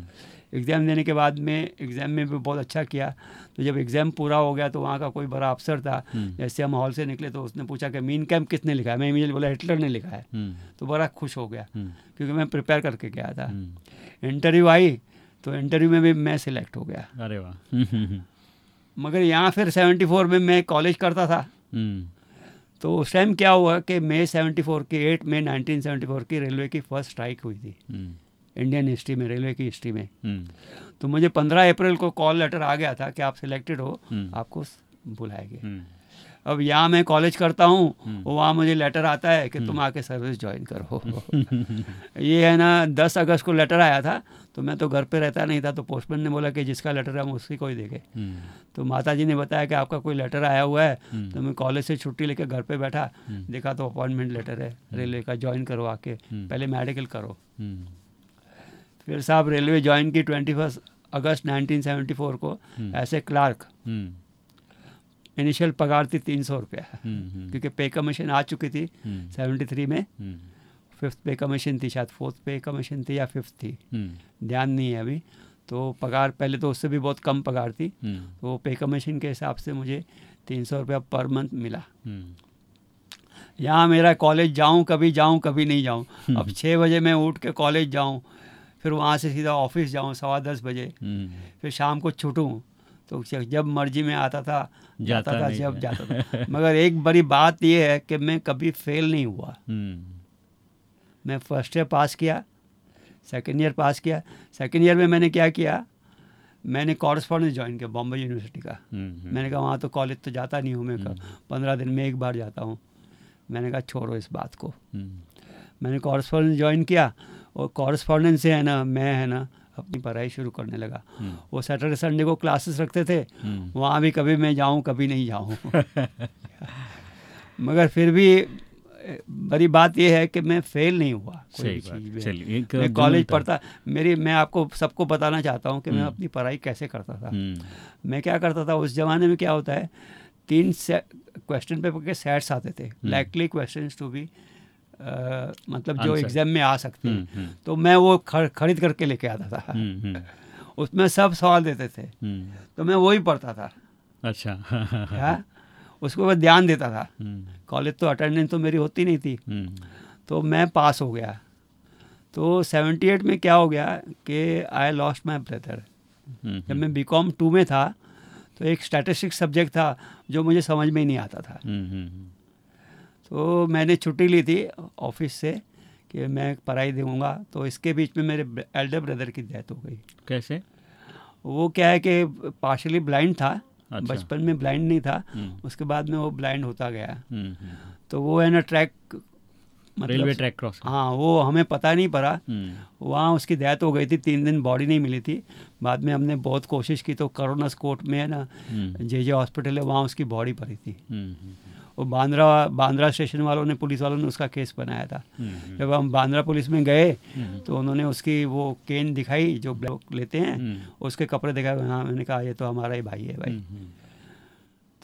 एग्ज़ाम देने के बाद में एग्ज़ाम में भी बहुत अच्छा किया। तो जब एग्ज़ाम पूरा हो गया तो वहाँ का कोई बड़ा अफसर था हम्म, जैसे हम हॉल से निकले तो उसने पूछा कि मीन कैम्प किसने लिखा है? मैं इमीडिएट बोला हिटलर ने लिखा है। हम्म, तो बड़ा खुश हो गया हम्म, क्योंकि मैं प्रिपेयर करके गया था। हम्म, इंटरव्यू आई तो इंटरव्यू में भी मैं सिलेक्ट हो गया। अरे वाह। हम्म, हम्म, मगर यहाँ फिर 74 में मैं कॉलेज करता था। हम्म, तो उस टाइम क्या हुआ कि मई 74 की एट मई 1974 की रेलवे की फ़र्स्ट स्ट्राइक हुई थी। हम्म, इंडियन हिस्ट्री में रेलवे की हिस्ट्री में। हम्म, तो मुझे 15 अप्रैल को कॉल लेटर आ गया था कि आप सिलेक्टेड हो हम्म। आपको बुलाएँगे। हम्म, अब यहाँ मैं कॉलेज करता हूँ। वहाँ मुझे लेटर आता है कि तुम आके सर्विस ज्वाइन करो। ये है ना 10 अगस्त को लेटर आया था तो मैं तो घर पे रहता नहीं था तो पोस्टमैन ने बोला कि जिसका लेटर है हम उसकी कोई हम्म, तो माता जी ने बताया कि आपका कोई लेटर आया हुआ है। तो मैं कॉलेज से छुट्टी लेकर घर पे बैठा। देखा तो अपॉइंटमेंट लेटर है रेलवे का ज्वाइन करो आके। पहले मेडिकल करो। फिर साहब रेलवे ज्वाइन की ट्वेंटी फ़र्स्ट अगस्त 1974 को हम्म। ऐसे क्लार्क। हम्म, इनिशियल पगार थी तीन सौ रुपया। हम्म, क्योंकि पे कमीशन आ चुकी थी हम्म, 73 में। फिफ्थ पे कमीशन थी शायद फोर्थ पे कमीशन थी या फिफ्थ थी। ध्यान नहीं है अभी। तो पगार पहले तो उससे भी बहुत कम पगार थी। तो पे कमीशन के हिसाब से मुझे तीन सौ रुपया पर मंथ मिला। यहाँ मेरा कॉलेज जाऊँ कभी जाऊँ कभी नहीं जाऊँ। अब छः बजे मैं उठ के कॉलेज जाऊँ फिर वहाँ से सीधा ऑफ़िस जाऊँ सवा दस बजे। हम्म, फिर शाम को छूटूँ तो जब मर्ज़ी में आता था जाता जाता था जब जाता था। मगर एक बड़ी बात यह है कि मैं कभी फेल नहीं हुआ। हम्म, मैं फ़र्स्ट ईयर पास किया सेकेंड ईयर पास किया। सेकेंड ईयर में मैंने क्या किया मैंने कॉरस्पॉन्डेंस ज्वाइन किया बॉम्बे यूनिवर्सिटी का। हम्म, मैंने कहा वहाँ तो कॉलेज तो जाता नहीं हूँ मैं पंद्रह दिन में एक बार जाता हूँ। मैंने कहा छोड़ो इस बात को। मैंने कॉरस्पॉन्डेंस ज्वाइन किया और कॉरस्पॉन्डेंस से है ना मैं है ना अपनी पढ़ाई शुरू करने लगा। हम्म, वो सैटरडे संडे को क्लासेस रखते थे। हम्म, वहाँ भी कभी मैं जाऊँ कभी नहीं जाऊँ। मगर फिर भी बड़ी बात यह है कि मैं फेल नहीं हुआ। कोई। चलिए मैं कॉलेज पढ़ता मेरी मैं आपको सबको बताना चाहता हूँ कि मैं हम्म। अपनी पढ़ाई कैसे करता था। मैं क्या करता था उस जमाने में क्या होता है तीन क्वेश्चन पेपर के सेट्स आते थे। लाइकली क्वेश्चन टू बी मतलब जो एग्ज़ाम में आ सकते हम्म, हैं। हम्म, तो मैं वो खर- खरीद करके लेके आता था। हम्म, हम्म, उसमें सब सवाल देते थे। हम्म, तो मैं वही पढ़ता था। अच्छा। हाँ? उसको मैं ध्यान देता था। हम्म, कॉलेज तो अटेंडेंस तो मेरी होती नहीं थी। हम्म, तो मैं पास हो गया। तो 78 में क्या हो गया कि आई लॉस्ट माई ब्रदर हम्म, जब मैं बी कॉम टू में था तो एक स्टैटिस्टिक्स सब्जेक्ट था जो मुझे समझ में ही नहीं आता था। हम्म, हम्म, तो मैंने छुट्टी ली थी ऑफ़िस से कि मैं पढ़ाई दूँगा। तो इसके बीच में मेरे एल्डर ब्रदर की डेथ हो गई। कैसे? वो क्या है कि पार्शली ब्लाइंड था अच्छा। बचपन में ब्लाइंड नहीं था। हम्म, उसके बाद में वो ब्लाइंड होता गया। हम्म, हम्म, तो वो है ना ट्रैक मतलब रेलवे ट्रैक क्रॉस हाँ वो हमें पता नहीं पड़ा। वहाँ उसकी डेथ हो गई थी तीन दिन बॉडी नहीं मिली थी। बाद में हमने बहुत कोशिश की तो करोनस कोर्ट में है ना। जे जे हॉस्पिटल है वहाँ उसकी बॉडी पड़ी थी। वो बांद्रा बांद्रा स्टेशन वालों ने पुलिस वालों ने उसका केस बनाया था। हम्म, जब हम बांद्रा पुलिस में गए हम्म। तो उन्होंने उसकी वो केन दिखाई जो ब्लॉक लेते हैं हम्म। उसके कपड़े दिखाए हाँ मैंने कहा ये तो हमारा ही भाई है भाई। हम्म,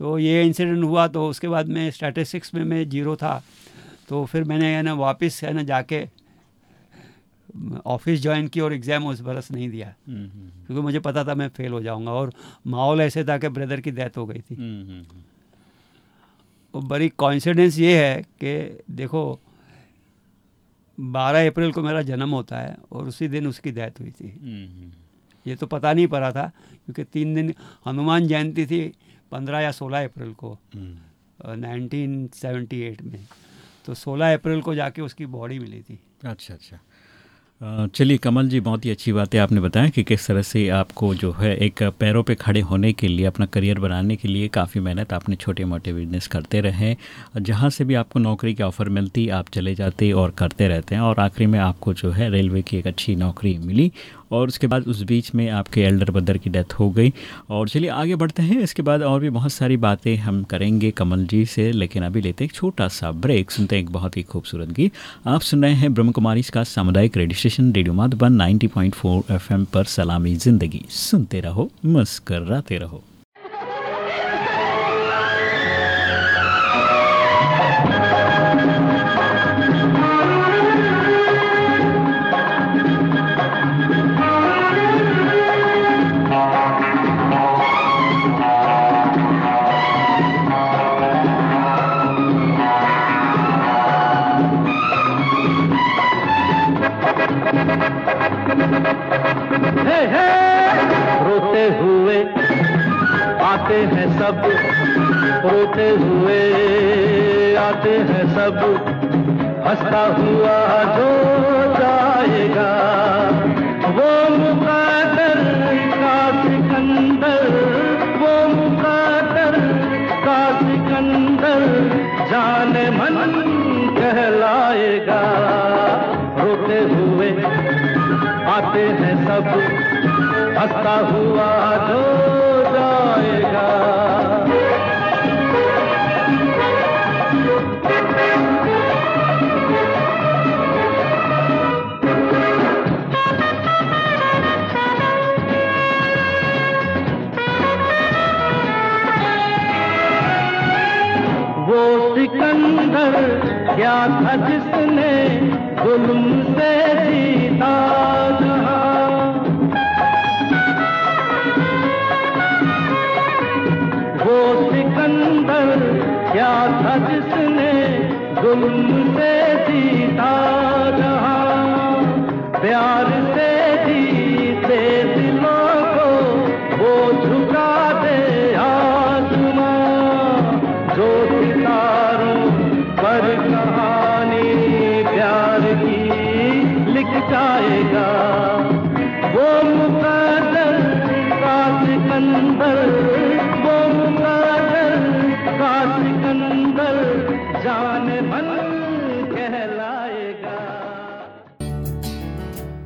तो ये इंसिडेंट हुआ तो उसके बाद में स्टैटिस्टिक्स में मैं ज़ीरो था। तो फिर मैंने है ना वापस है ना जाके ऑफ़िस ज्वाइन की और एग्ज़ाम उस बरस नहीं दिया। हम्म, हम्म, क्योंकि मुझे पता था मैं फेल हो जाऊँगा और माहौल ऐसे था कि ब्रदर की डेथ हो गई थी। हम्म, हम्म, बड़ी कॉन्सिडेंस ये है कि देखो 12 अप्रैल को मेरा जन्म होता है और उसी दिन उसकी डेथ हुई थी। हम्म, ये तो पता नहीं पड़ा था क्योंकि तीन दिन हनुमान जयंती थी पंद्रह या सोलह अप्रैल को हम्म। नाइनटीन सेवेंटी एट में। तो सोलह अप्रैल को जाके उसकी बॉडी मिली थी। अच्छा अच्छा। चलिए कमल जी, बहुत ही अच्छी बात है आपने बताया कि किस तरह से आपको जो है एक पैरों पे खड़े होने के लिए, अपना करियर बनाने के लिए काफ़ी मेहनत आपने छोटे मोटे बिज़नेस करते रहे जहाँ से भी आपको नौकरी की ऑफ़र मिलती, आप चले जाते और करते रहते हैं और आखिरी में आपको जो है रेलवे की एक अच्छी नौकरी मिली और उसके बाद उस बीच में आपके एल्डर ब्रदर की डेथ हो गई। और चलिए आगे बढ़ते हैं। इसके बाद और भी बहुत सारी बातें हम करेंगे कमल जी से, लेकिन अभी लेते हैं एक छोटा सा ब्रेक। सुनते हैं एक बहुत ही खूबसूरत गीत। आप सुन रहे हैं ब्रह्म कुमारी का सामुदायिक radio station, radio Madhuban 90.4 FM पर सलामी ज़िंदगी। सुनते रहो, मुस्कराते रहो। रोते हुए आते हैं सब। हंसता हुआ जो जाएगा, वो मुकादर का सिकंदर, वो मुकादर का सिकंदर जाने मन कहलाएगा। रोते हुए आते हैं सब। हंसता हुआ जो जाएगा। सिकंदर, क्या था जिसने जुल्म से जीता वो सिकंदर, क्या था जिसने जुल्म से जीता जहाँ? प्यार से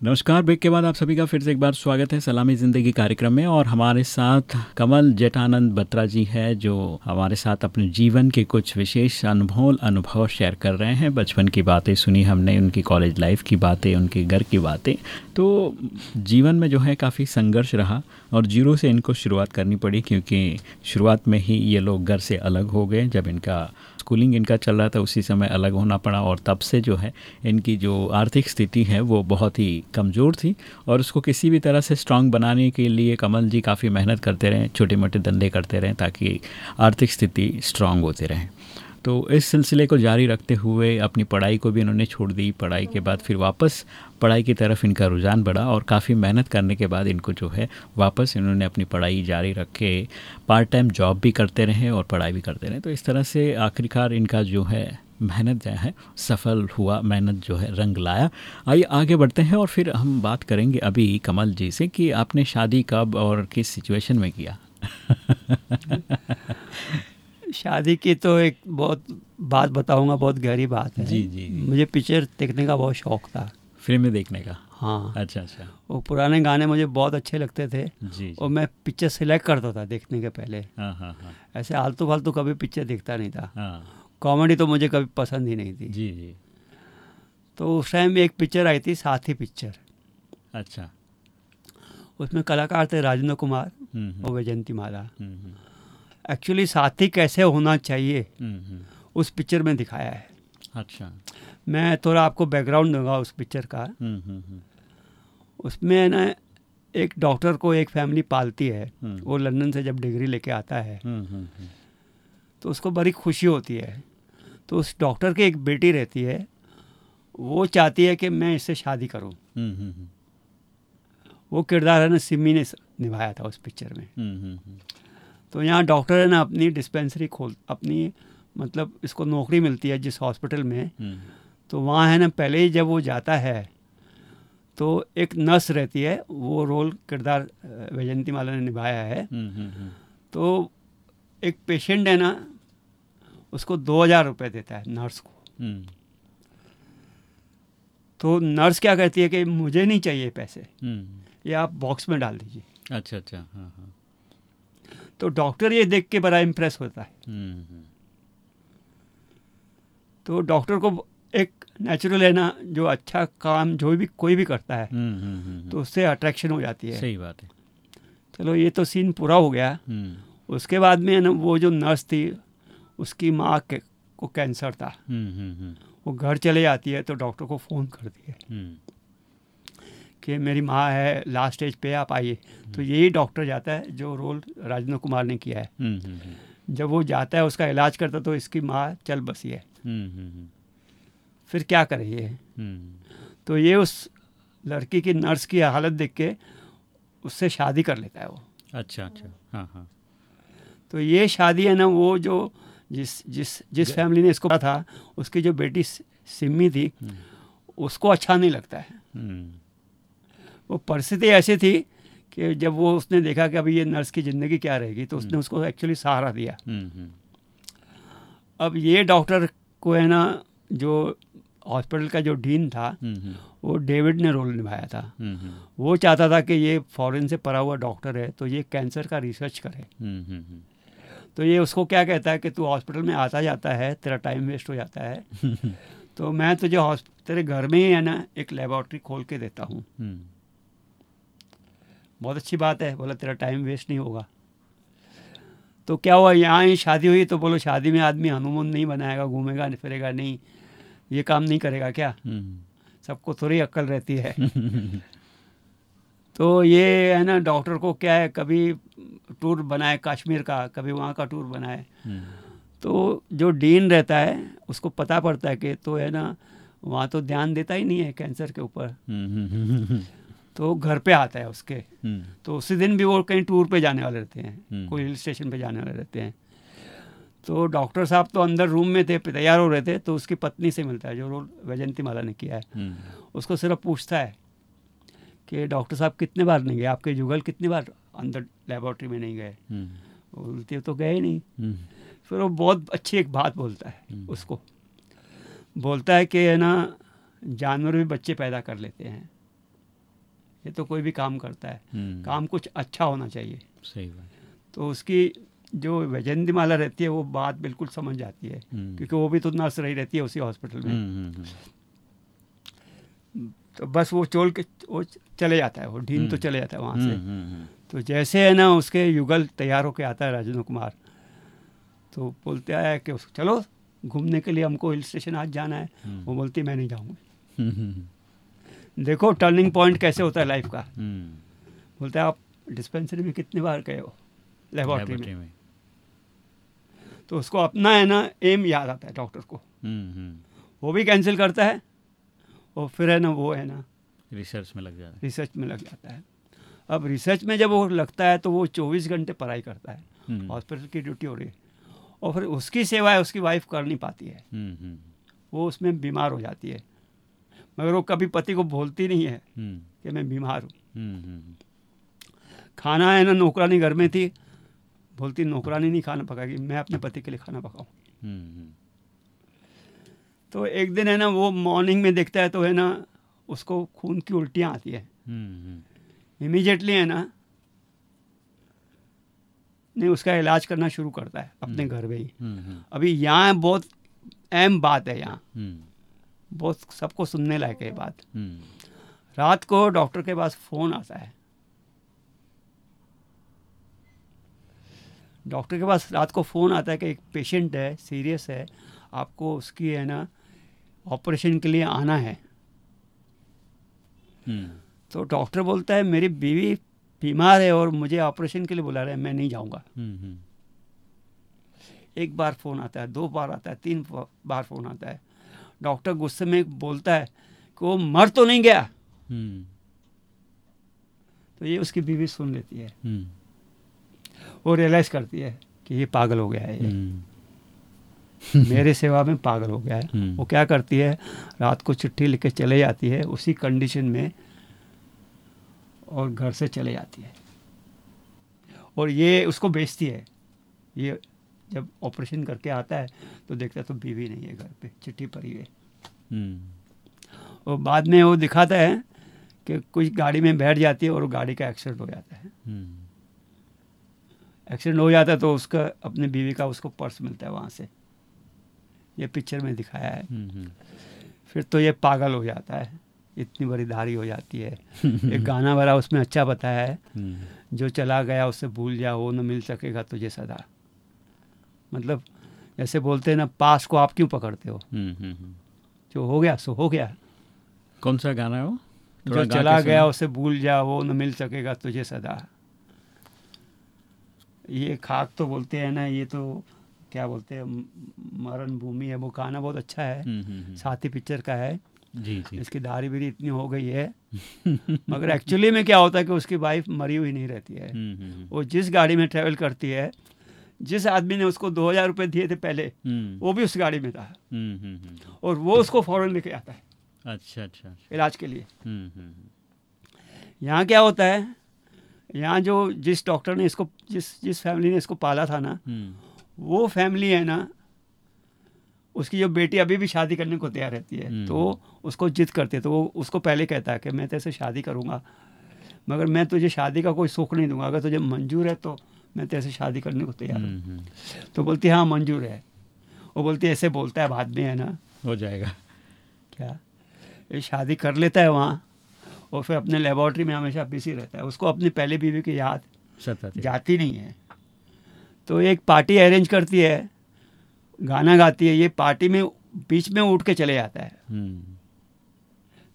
नमस्कार, ब्रेक के बाद आप सभी का फिर से एक बार स्वागत है सलामी ज़िंदगी कार्यक्रम में और हमारे साथ कमल जेठानंद बत्रा जी है, जो हमारे साथ अपने जीवन के कुछ विशेष अनमोल अनुभव शेयर कर रहे हैं। बचपन की बातें सुनी हमने, उनकी कॉलेज लाइफ की बातें, उनके घर की बातें। तो जीवन में जो है काफ़ी संघर्ष रहा और ज़ीरो से इनको शुरुआत करनी पड़ी, क्योंकि शुरुआत में ही ये लोग घर से अलग हो गए, जब इनका स्कूलिंग इनका चल रहा था, उसी समय अलग होना पड़ा और तब से जो है, इनकी जो आर्थिक स्थिति है, वो बहुत ही कमज़ोर थी और उसको किसी भी तरह से स्ट्रांग बनाने के लिए कमल जी काफ़ी मेहनत करते रहें छोटे मोटे धंधे करते रहें ताकि आर्थिक स्थिति स्ट्रांग होते रहें। तो इस सिलसिले को जारी रखते हुए अपनी पढ़ाई को भी इन्होंने छोड़ दी। पढ़ाई के बाद फिर वापस, पढ़ाई की तरफ़ इनका रुझान बढ़ा और काफ़ी मेहनत करने के बाद इनको जो है वापस इन्होंने अपनी पढ़ाई जारी रख। पार्ट टाइम जॉब भी करते रहे और पढ़ाई भी करते रहे। तो इस तरह से आखिरकार इनका जो है मेहनत जो है सफल हुआ, मेहनत जो है रंग लाया। आइए आगे बढ़ते हैं और फिर हम बात करेंगे अभी कमल जी से कि आपने शादी कब और किस सिचुएशन में किया? शादी की तो एक बहुत बात बताऊँगा बहुत गहरी बात है। जी जी, जी। मुझे पिक्चर देखने का बहुत शौक था। फ़िल्में देखने का? हाँ। अच्छा अच्छा। वो पुराने गाने मुझे बहुत अच्छे लगते थे। जी, और मैं पिक्चर सिलेक्ट करता था देखने के पहले। हाँ हाँ हाँ। ऐसे आलतू फालतू कभी पिक्चर देखता नहीं था। हाँ। कॉमेडी तो मुझे कभी पसंद ही नहीं थी। जी जी। तो उस टाइम एक पिक्चर आई थी साथी पिक्चर अच्छा। उसमें कलाकार थे राजेंद्र कुमार हम्म, हम्म, और वैजंती माला। हम्म, एक्चुअली साथी कैसे होना चाहिए? हम्म, हम्म, उस पिक्चर में दिखाया है। अच्छा। मैं थोड़ा आपको बैकग्राउंड दूँगा उस पिक्चर का। हम्म, उसमें ना एक डॉक्टर को एक फैमिली पालती है। वो लंदन से जब डिग्री लेके आता है। तो उसको बड़ी खुशी होती है। तो उस डॉक्टर की एक बेटी रहती है। वो चाहती है कि मैं इससे शादी करूँ। वो किरदार है ना सिमी ने निभाया था उस पिक्चर में। तो यहाँ डॉक्टर है ना अपनी डिस्पेंसरी खोल अपनी मतलब इसको नौकरी मिलती है जिस हॉस्पिटल में। हम्म, तो वहाँ है ना पहले ही जब वो जाता है तो एक नर्स रहती है वो रोल किरदार वैजंती माला ने निभाया है। हम्म, हम्म, तो एक पेशेंट है ना उसको दो हज़ार रुपये देता है नर्स को। तो नर्स क्या कहती है कि मुझे नहीं चाहिए पैसे। ये आप बॉक्स में डाल दीजिए। अच्छा अच्छा हाँ हाँ। तो डॉक्टर ये देख के बड़ा इम्प्रेस होता है। हम्म, हम्म, तो डॉक्टर को एक नेचुरल है ना जो अच्छा काम जो भी कोई भी करता है हम्म, तो उससे अट्रैक्शन हो जाती है। सही बात है। चलो ये तो सीन पूरा हो गया। हम्म, उसके बाद में ना वो जो नर्स थी उसकी माँ के को कैंसर था। हम्म, हम्म, हम्म, वो घर चले जाती है तो डॉक्टर को फ़ोन करती हम्म, कि मेरी माँ है लास्ट स्टेज पे आप आइए। तो यही डॉक्टर जाता है जो रोल राजेंद्र कुमार ने किया है। हम्म, हम्म, हम्म, जब वो जाता है उसका इलाज करता तो इसकी माँ चल बसी है फिर क्या करे ये? तो ये उस लड़की की नर्स की हालत देख के उससे शादी कर लेता है वो। अच्छा अच्छा। हाँ हाँ। तो ये शादी है ना वो जो जिस जिस जिस फैमिली ने इसको कहा था उसकी जो बेटी सि- सिम्मी थी उसको अच्छा नहीं लगता है। वो परिस्थिति ऐसी थी कि जब वो उसने देखा कि अभी ये नर्स की ज़िंदगी क्या रहेगी तो उसने उसको एक्चुअली सहारा दिया। हम्म, हम्म, अब ये डॉक्टर को है ना जो हॉस्पिटल का जो डीन था हम्म, हम्म, वो डेविड ने रोल निभाया था। हम्म, हम्म, वो चाहता था कि ये फॉरेन से पढ़ा हुआ डॉक्टर है तो ये कैंसर का रिसर्च करे। हम्म, हम्म, हम्म, तो ये उसको क्या कहता है कि तू हॉस्पिटल में आता जाता है तेरा टाइम वेस्ट हो जाता है। तो मैं तुझे हॉस्प- तेरे घर में ही है ना एक लेबॉर्ट्री खोल के देता हूँ। हम्म, बहुत अच्छी बात है। बोला तेरा टाइम वेस्ट नहीं होगा। तो क्या हुआ? यहाँ ही शादी हुई तो बोलो शादी में आदमी हनुमान नहीं बनाएगा घूमेगा फिरेगा नहीं ये काम नहीं करेगा क्या? हम्म, सबको थोड़ी अक्ल रहती है। तो ये है ना डॉक्टर को क्या है कभी टूर बनाए कश्मीर का कभी वहाँ का टूर बनाए। हम्म, तो जो डीन रहता है उसको पता पड़ता है कि तो है ना वहाँ तो ध्यान देता ही नहीं है कैंसर के ऊपर। हम्म, तो घर पे आता है उसके। हम्म, तो उसी दिन भी वो कहीं टूर पे जाने वाले रहते हैं हम्म। कोई हिल स्टेशन पे जाने वाले रहते हैं। तो डॉक्टर साहब तो अंदर रूम में थे तैयार हो रहे थे तो उसकी पत्नी से मिलता है जो रोल वैजंती माला ने किया है। हम्म, उसको सिर्फ़ पूछता है कि डॉक्टर साहब कितने बार नहीं गए? आपके जुगल कितनी बार अंदर लेबोरेटरी में नहीं गए? बोलती तो गए ही नहीं। फिर वो बहुत अच्छी एक बात बोलता है। उसको। बोलता है कि है ना जानवर भी बच्चे पैदा कर लेते हैं। ये तो कोई भी काम करता है। हम्म, काम कुछ अच्छा होना चाहिए। सही बात तो उसकी जो वैजंती माला रहती है वो बात बिल्कुल समझ जाती है। हम्म, क्योंकि वो भी तो नर्स रही रहती है उसी हॉस्पिटल में। हम्म, तो बस वो चोल के वो चले जाता है वो ढीन तो। चले जाता है वहाँ से। तो जैसे है ना उसके युगल तैयार होके आता है राजेंद्र कुमार। तो बोलते है कि चलो घूमने के लिए हमको हिल स्टेशन आज जाना है। वो बोलती मैं नहीं जाऊँगी। देखो टर्निंग पॉइंट कैसे होता है लाइफ का? हम्म, बोलते हैं आप डिस्पेंसरी में कितनी बार गए हो? लेबोरेटरी में। में। तो उसको अपना है ना एम याद आता है डॉक्टर को। हम्म, हम्म, वो भी कैंसिल करता है और फिर है ना वो है ना रिसर्च में लग जाता है। रिसर्च में लग जाता है। अब रिसर्च में जब वो लगता है तो वो चौबीस घंटे पढ़ाई करता है। हॉस्पिटल की ड्यूटी हो रही है। और फिर उसकी सेवा है उसकी वाइफ कर नहीं पाती है। वो उसमें बीमार हो जाती है। मगर वो कभी पति को बोलती नहीं है हम्म, कि मैं बीमार हूँ। हम्म, हम्म, खाना है ना नौकरानी घर में थी। बोलती नौकरानी नहीं खाना पकाएगी मैं अपने पति के लिए खाना पकाऊँ। तो एक दिन है ना वो मॉर्निंग में देखता है तो है ना उसको खून की उल्टियाँ आती है। इमीजिएटली है ना नहीं उसका इलाज करना शुरू करता है अपने घर में ही। अभी यहाँ बहुत अहम बात है यहाँ। बहुत सबको सुनने लायक है बात। हम्म, रात को डॉक्टर के पास फ़ोन आता है। डॉक्टर के पास रात को फ़ोन आता है कि एक पेशेंट है सीरियस है आपको उसकी है ना ऑपरेशन के लिए आना है। हम्म, तो डॉक्टर बोलता है मेरी बीवी बीमार है और मुझे ऑपरेशन के लिए बुला रहे हैं मैं नहीं जाऊँगा। हम्म, एक बार फ़ोन आता है दो बार आता है तीन बार फ़ोन आता है। डॉक्टर गुस्से में बोलता है कि वो मर तो नहीं गया। हम्म, तो ये उसकी बीवी सुन लेती है। हम्म, वो रियलाइज़ करती है कि ये पागल हो गया है। ये हम्म, मेरे सेवा में पागल हो गया है। वो क्या करती है? रात को चिट्ठी लिख के चले जाती है उसी कंडीशन में और घर से चले जाती है। और ये उसको बेचती है। ये जब ऑपरेशन करके आता है तो देखता है तो बीवी नहीं है घर पे चिट्ठी पड़ी है। हम्म, और बाद में वो दिखाता है कि कुछ गाड़ी में बैठ जाती है और गाड़ी का एक्सीडेंट हो जाता है। हम्म, एक्सीडेंट हो जाता है तो उसका अपने बीवी का उसको पर्स मिलता है वहाँ से। ये पिक्चर में दिखाया है। हम्म, फिर तो ये पागल हो जाता है इतनी बड़ी धारी हो जाती है। एक गाना वाला उसमें अच्छा बताया है जो चला गया उससे भूल जा वो न मिल सकेगा तुझे सदा। मतलब जैसे बोलते हैं ना पास को आप क्यों पकड़ते हो? हम्म, हम्म, हम्म। जो हो गया सो हो गया। कौन सा गाना है वो? जो चला गया उसे भूल जा वो न मिल सकेगा तुझे सदा। ये खाक तो बोलते हैं ना ये तो क्या बोलते हैं मरण भूमि है वो गाना बहुत अच्छा है। साथी पिक्चर का है। जी जी। इसकी दाढ़ी भी इतनी हो गई है। मगर एक्चुअली में क्या होता है कि उसकी वाइफ मरी हुई नहीं रहती है। वो जिस गाड़ी में ट्रेवल करती है जिस आदमी ने उसको दो हज़ार रुपये दिए थे पहले हम्म, वो भी उस गाड़ी में था। हम्म, हम्म, और वो उसको फ़ौरन लेके आता है। अच्छा अच्छा अच्छा, इलाज के लिए। यहाँ क्या होता है यहाँ जो जिस डॉक्टर ने इसको जिस जिस फैमिली ने इसको पाला था ना वो फैमिली है ना उसकी जो बेटी अभी भी शादी करने को तैयार रहती है। तो उसको जिद करती है तो वो उसको पहले कहता है कि मैं तेरे से शादी करूँगा मगर मैं तुझे शादी का कोई सुख नहीं दूँगा अगर तुझे मंजूर है तो। मैं तेरे से शादी करने को तैयार हूँ। हम्म, हम्म, तो बोलती है हाँ मंजूर है। वो बोलती है ऐसे बोलता है बाद में है ना? हो जाएगा। क्या? ये शादी कर लेता है वहाँ और फिर अपने लेबॉर्ट्री में हमेशा बिज़ी रहता है। उसको अपनी पहले बीवी की याद जाती नहीं है। तो एक पार्टी अरेंज करती है गाना गाती है ये पार्टी में बीच में उठ के चले जाता है। हम्म,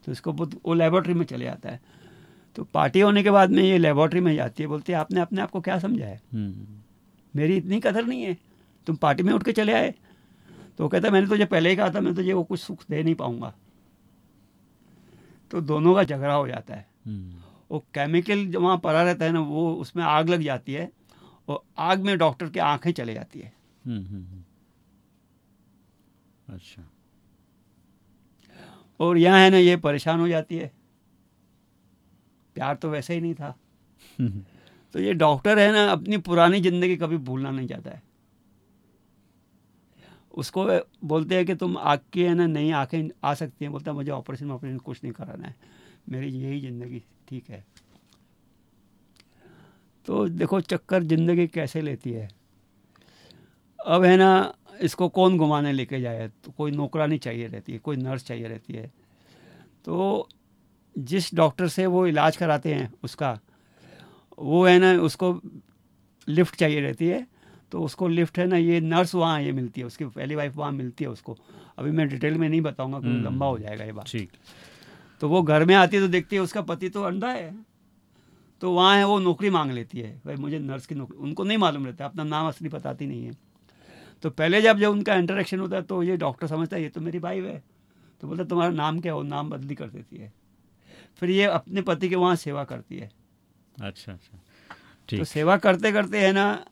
तो इसको वो लेबॉर्ट्री में चले जाता है। तो पार्टी होने के बाद में ये लेबॉर्ट्री में जाती है बोलती है आपने अपने आप को क्या समझा है? हम्म, मेरी इतनी कदर नहीं है। तुम पार्टी में उठ के चले आए। तो कहता मैंने तुझे पहले ही कहा था मैं तुझे वो कुछ सुख दे नहीं पाऊँगा। तो दोनों का झगड़ा हो जाता है। हम्म, वो केमिकल जो वहाँ पड़ा रहता है ना वो उसमें आग लग जाती है और आग में डॉक्टर की आँखें चले जाती है। हम्म। अच्छा। और यहाँ है ना ये परेशान हो जाती है। प्यार तो वैसे ही नहीं था। हम्म, तो ये डॉक्टर है ना अपनी पुरानी ज़िंदगी कभी भूलना नहीं चाहता है। उसको बोलते हैं कि तुम आग की है ना नई आँखें आ सकती हैं। बोलता है मुझे ऑपरेशन ऑपरेशन कुछ नहीं कराना है। मेरी यही ज़िंदगी ठीक है। तो देखो चक्कर ज़िंदगी कैसे लेती है? अब है ना इसको कौन घुमाने लेके जाए? तो कोई नौकरानी चाहिए रहती है कोई नर्स चाहिए रहती है। तो जिस डॉक्टर से वो इलाज कराते हैं उसका वो है ना उसको लिफ्ट चाहिए रहती है तो उसको लिफ्ट है ना ये नर्स वहाँ ये मिलती है उसकी पहली वाइफ वहाँ मिलती है उसको। अभी मैं डिटेल में नहीं बताऊँगा क्योंकि हम्म। लंबा हो जाएगा ये बात। ठीक। तो वो घर में आती है तो देखती है उसका पति तो अंधा है तो वहाँ है वो नौकरी मांग लेती है। भाई मुझे नर्स की नौकरी उनको नहीं मालूम रहता अपना नाम असली बताती नहीं है। तो पहले जब जब उनका इंटरेक्शन होता है तो ये डॉक्टर समझता है ये तो मेरी वाइफ है। तो बोलता तुम्हारा नाम क्या है? वो नाम बदली कर देती है। फिर ये अपने पति के वहाँ सेवा करती है। अच्छा अच्छा। ठीक। तो सेवा करते करते है ना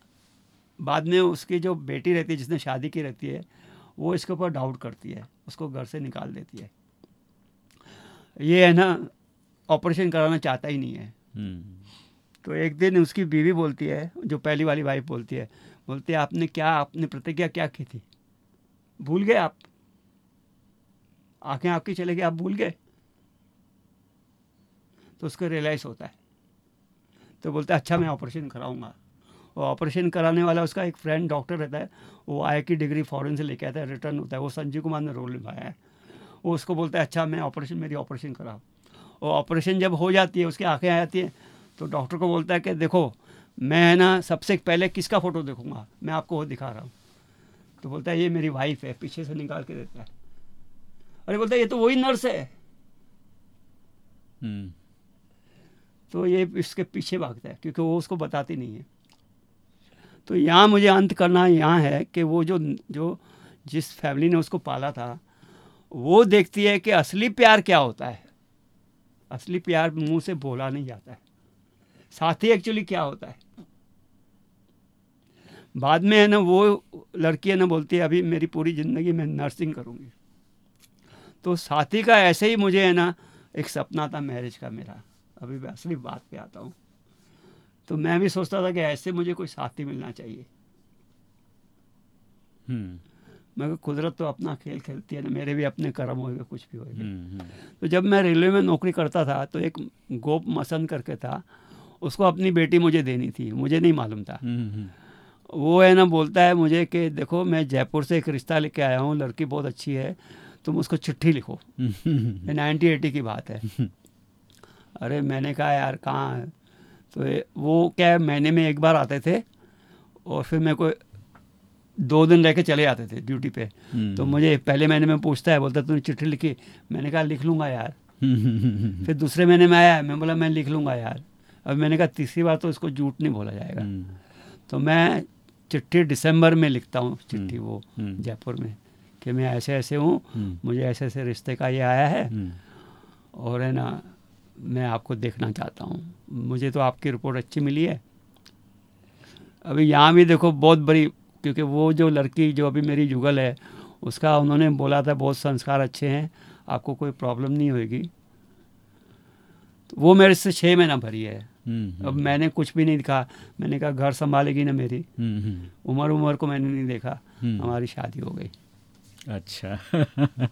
बाद में उसकी जो बेटी रहती है जिसने शादी की रहती है वो इसके ऊपर डाउट करती है उसको घर से निकाल देती है। ये है ना ऑपरेशन कराना चाहता ही नहीं है। हम्म, तो एक दिन उसकी बीवी बोलती है जो पहली वाली वाइफ बोलती है बोलती है आपने क्या आपने प्रतिज्ञा क्या की थी? भूल गए आप? आँखें आपकी चले गई आप भूल गए? तो उसको रियलाइज़ होता है। तो बोलता है अच्छा मैं ऑपरेशन कराऊँगा। वो ऑपरेशन कराने वाला उसका एक फ्रेंड डॉक्टर रहता है वो आई की डिग्री फ़ॉरन से लेके आता है रिटर्न होता है। वो संजीव कुमार ने रोल निभाया है। वो उसको बोलता है अच्छा मैं ऑपरेशन मेरी ऑपरेशन कराओ। वो ऑपरेशन जब हो जाती है उसकी आँखें आ जाती हैं तो डॉक्टर को बोलता है कि देखो मैं है ना सबसे पहले किसका फ़ोटो देखूँगा? मैं आपको वो दिखा रहा हूँ। तो बोलता है ये मेरी वाइफ है। पीछे से निकाल के देता है। अरे बोलता है ये तो वही नर्स है। हम्म, तो ये इसके पीछे भागता है, क्योंकि वो उसको बताती नहीं है। तो यहाँ मुझे अंत करना यहाँ है कि वो जो जो जिस फैमिली ने उसको पाला था, वो देखती है कि असली प्यार क्या होता है। असली प्यार मुँह से बोला नहीं जाता है। साथी एक्चुअली क्या होता है? बाद में है ना, वो लड़की है ना, बोलती है, अभी मेरी पूरी ज़िंदगी मैं नर्सिंग करूँगी। तो साथी का ऐसे ही मुझे है ना, एक सपना था मैरिज का मेरा। अभी मैं असली बात पे आता हूँ। तो मैं भी सोचता था कि ऐसे मुझे कोई साथी मिलना चाहिए। हम्म, मगर कुदरत तो अपना खेल खेलती है ना मेरे भी अपने कर्म होएगा कुछ भी होएगा हम्म, हम्म, तो जब मैं रेलवे में नौकरी करता था तो एक गोप मसन करके था उसको अपनी बेटी मुझे देनी थी मुझे नहीं मालूम था। हम्म, हम्म, वो है ना बोलता है मुझे कि देखो मैं जयपुर से एक रिश्ता लेके आया हूँ लड़की बहुत अच्छी है तुम उसको चिट्ठी लिखो। हम्म, ये नाइनटी एटी की बात है। अरे मैंने कहा यार कहाँ है? तो वो क्या महीने में एक बार आते थे और फिर मेरे को दो दिन रह के चले जाते थे ड्यूटी पे। हम्म, तो मुझे पहले महीने में पूछता है बोलता तूने चिट्ठी लिखी? मैंने कहा लिख लूँगा यार। फिर दूसरे महीने में आया मैं बोला मैं लिख लूँगा यार। अब मैंने कहा तीसरी बार तो इसको झूठ नहीं बोला जाएगा। हम्म, तो मैं चिट्ठी दिसंबर में लिखता हूँ चिट्ठी हम्म, वो। जयपुर में कि मैं ऐसे ऐसे हूँ मुझे ऐसे ऐसे रिश्ते का ये आया है और है ना मैं आपको देखना चाहता हूँ। मुझे तो आपकी रिपोर्ट अच्छी मिली है। अभी यहाँ भी देखो बहुत बड़ी क्योंकि वो जो लड़की जो अभी मेरी जुगल है उसका उन्होंने बोला था बहुत संस्कार अच्छे हैं आपको कोई प्रॉब्लम नहीं होगी तो वो मेरे से छः महीना भरी है। हम्म, अब मैंने कुछ भी नहीं दिखा। मैंने कहा घर संभालेगी ना मेरी? हम्म, हम्म, उम्र उम्र को मैंने नहीं देखा। हम्म। हमारी शादी हो गई। अच्छा।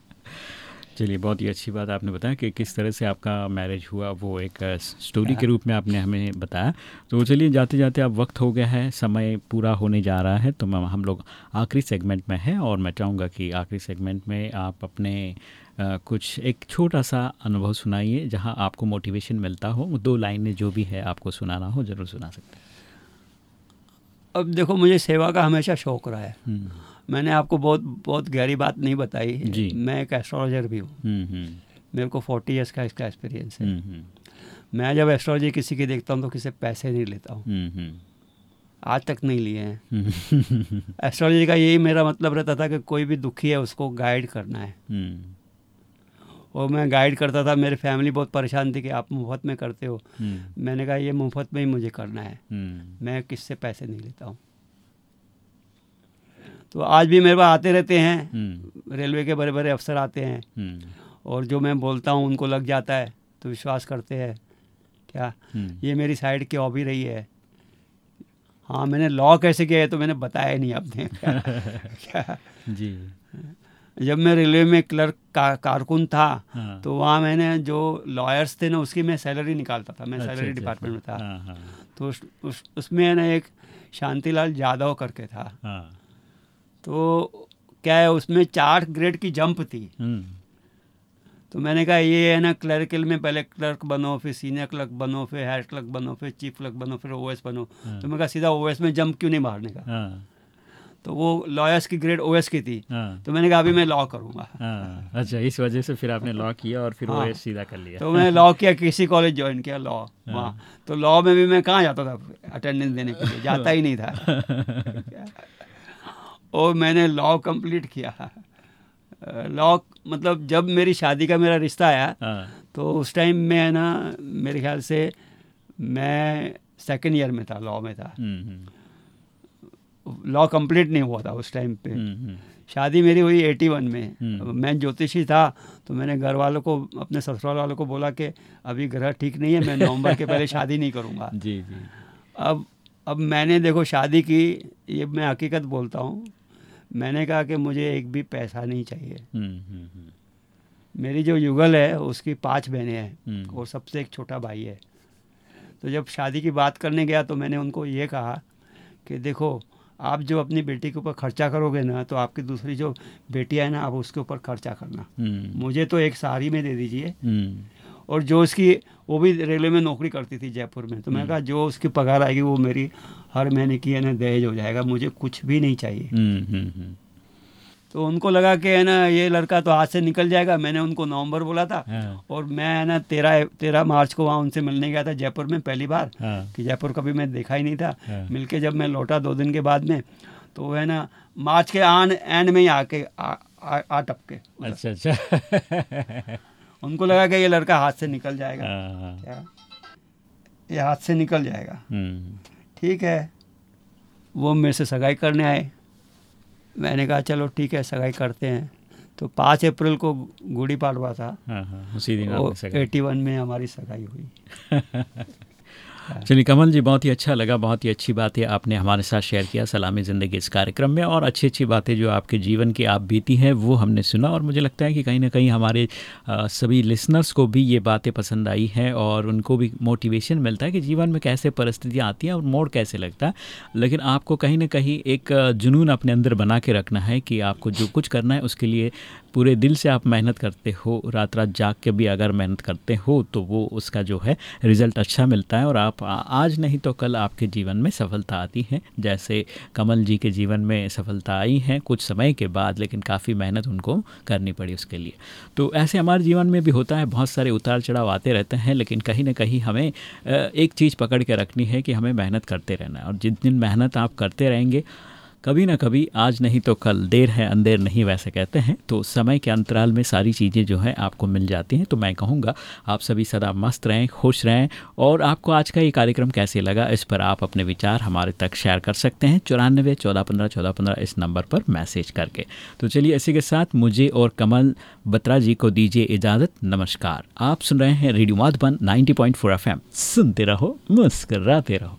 चलिए बहुत ही अच्छी बात आपने बताया कि किस तरह से आपका मैरिज हुआ वो एक स्टोरी के रूप में आपने हमें बताया। तो चलिए जाते जाते अब वक्त हो गया है समय पूरा होने जा रहा है तो मैं हम लोग आखिरी सेगमेंट में हैं और मैं चाहूँगा कि आखिरी सेगमेंट में आप अपने अ, कुछ एक छोटा सा अनुभव सुनाइए जहाँ आपको मोटिवेशन मिलता हो। दो लाइनें जो भी है आपको सुनाना हो ज़रूर सुना सकते हैं। अब देखो मुझे सेवा का हमेशा शौक रहा है। मैंने आपको बहुत बहुत गहरी बात नहीं बताई जी। मैं एक एस्ट्रोलॉजर भी हूँ। हम्म, हम्म, मेरे को फोर्टी ईयर्स का इसका एक्सपीरियंस है। हम्म, मैं जब एस्ट्रोलॉजी किसी की देखता हूँ तो किसी पैसे नहीं लेता हूँ। आज तक नहीं लिए हैं। एस्ट्रोलॉजी का यही मेरा मतलब रहता था कि कोई भी दुखी है उसको गाइड करना है। और मैं गाइड करता था मेरी फैमिली बहुत परेशान थी कि आप मुफ़्त में करते हो। मैंने कहा ये मुफ़्त में ही मुझे करना है। मैं किससे पैसे नहीं लेता हूँ? तो आज भी मेरे पास आते रहते हैं। हम्म, रेलवे के बड़े बड़े अफसर आते हैं। हम्म, और जो मैं बोलता हूँ उनको लग जाता है तो विश्वास करते हैं। क्या? हम्म, ये मेरी साइड की हॉबी रही है। हाँ मैंने लॉ कैसे किया है तो मैंने बताया नहीं आपने। क्या, क्या? जी। जब मैं रेलवे में क्लर्क का, कारकुन था हाँ, तो वहाँ मैंने जो लॉयर्स थे ना उसकी मैं सैलरी निकालता था। मैं अच्छा, सैलरी अच्छा, डिपार्टमेंट में था। हाँ, हाँ, तो उस, उस, उसमें ना एक शांतिलाल यादव करके था। हाँ, तो क्या है उसमें चार ग्रेड की जंप थी। हम्म, तो मैंने कहा ये है ना क्लर्कल में पहले क्लर्क बनो फिर सीनियर क्लर्क बनो फिर हेड क्लर्क बनो फिर चीफ क्लर्क बनो फिर ओएस बनो। हाँ। तो मैंने कहा सीधा ओएस में जंप क्यों नहीं मारने का? हाँ, तो वो लॉयर्स की ग्रेड ओएस की थी। हाँ, तो मैंने कहा अभी मैं लॉ करूँगा। हाँ, अच्छा इस वजह से फिर आपने लॉ किया और फिर हाँ। सीधा कर लिया। तो मैंने लॉ किया किसी कॉलेज ज्वाइन किया लॉ वहाँ। तो लॉ में भी मैं कहाँ जाता था अटेंडेंस देने के लिए? जाता ही नहीं था। और मैंने लॉ कंप्लीट किया। लॉ मतलब जब मेरी शादी का मेरा रिश्ता आया हाँ, तो उस टाइम में ना मेरे ख्याल से मैं सेकेंड ईयर में था लॉ में था। हम्म, हम्म, लॉ कंप्लीट नहीं हुआ था उस टाइम पे। हम्म, हम्म, शादी मेरी हुई एटी वन में। हम्म। मैं ज्योतिषी था तो मैंने घर वालों को अपने ससुराल वालों को बोला कि अभी ग्रह ठीक नहीं है मैं नवंबर के पहले शादी नहीं करूँगा। जी जी। अब अब मैंने देखो शादी की ये मैं हकीकत बोलता हूँ मैंने कहा कि मुझे एक भी पैसा नहीं चाहिए। हम्म, हम्म, हम्म, मेरी जो युगल है उसकी पाँच बहनें हैं। और सबसे एक छोटा भाई है। तो जब शादी की बात करने गया तो मैंने उनको ये कहा कि देखो आप जो अपनी बेटी के ऊपर खर्चा करोगे ना तो आपकी दूसरी जो बेटियाँ है ना आप उसके ऊपर खर्चा करना। मुझे तो एक साड़ी में दे दीजिए। और जो उसकी वो भी रेलवे में नौकरी करती थी जयपुर में। तो मैंने कहा जो उसकी पगार आएगी वो मेरी हर महीने की है ना दहेज हो जाएगा मुझे कुछ भी नहीं चाहिए। हम्म, हम्म, हम्म, तो उनको लगा कि है ना ये लड़का तो हाथ से निकल जाएगा मैंने उनको नवंबर बोला था। हाँ, और मैं है ना तेरह तेरह मार्च को वहाँ उनसे मिलने गया था जयपुर में पहली बार हाँ, कि जयपुर कभी मैं देखा ही नहीं था। हाँ। मिलके जब मैं लौटा दो दिन के बाद में तो वो है ना मार्च के आन एंड में ही आके आ, आ, आ टपके। अच्छा अच्छा। उनको लगा कि ये लड़का हाथ से निकल जाएगा। हाँ, क्या? ये हाथ से निकल जाएगा। हम्म, ठीक है। वो मेरे से सगाई करने आए। मैंने कहा चलो ठीक है सगाई करते हैं। तो पाँच अप्रैल को गुड़ी पाड़वा था। हाँ, हाँ, उसी दिन एटी वन में हमारी सगाई हुई। चलिए, कमल जी, बहुत ही अच्छा लगा, बहुत ही अच्छी बात आपने हमारे साथ शेयर किया, सलामी ज़िंदगी इस कार्यक्रम में, और अच्छी अच्छी बातें जो आपके जीवन की आप बीती हैं, वो हमने सुना, और मुझे लगता है कि कहीं ना कहीं हमारे सभी लिसनर्स को भी ये बातें पसंद आई हैं, और उनको भी मोटिवेशन मिलता है कि जीवन में कैसे परिस्थितियाँ आती हैं और मोड़ कैसे लगता है। लेकिन आपको कहीं ना कहीं एक जुनून अपने अंदर बना के रखना है कि आपको जो कुछ करना है, उसके लिए पूरे दिल से आप मेहनत करते हो रात रात जाग के भी अगर मेहनत करते हो तो वो उसका जो है रिज़ल्ट अच्छा मिलता है और आप आज नहीं तो कल आपके जीवन में सफलता आती है। जैसे कमल जी के जीवन में सफलता आई है कुछ समय के बाद, लेकिन काफ़ी मेहनत उनको करनी पड़ी उसके लिए। तो ऐसे हमारे जीवन में भी होता है, बहुत सारे उतार चढ़ाव आते रहते हैं, लेकिन कहीं ना कहीं हमें एक चीज़ पकड़ के रखनी है कि हमें मेहनत करते रहना है। और जिस दिन मेहनत आप करते रहेंगे कभी ना कभी, आज नहीं तो कल, देर है, अंधेर नहीं वैसे कहते हैं तो समय के अंतराल में सारी चीज़ें जो है आपको मिल जाती हैं तो मैं कहूँगा, आप सभी सदा मस्त रहें, खुश रहें, और आपको आज का ये कार्यक्रम कैसे लगा, इस पर आप अपने विचार हमारे तक शेयर कर सकते हैं, चौरानवे, चौदह पंद्रह चौदह पंद्रह इस नंबर पर मैसेज करके। तो चलिए इसी के साथ मुझे और कमल बत्रा जी को दीजिए इजाज़त, नमस्कार। आप सुन रहे हैं रेडियो माधुबन 90.4 एफएम सुनते रहो, मुस्कराते रहो।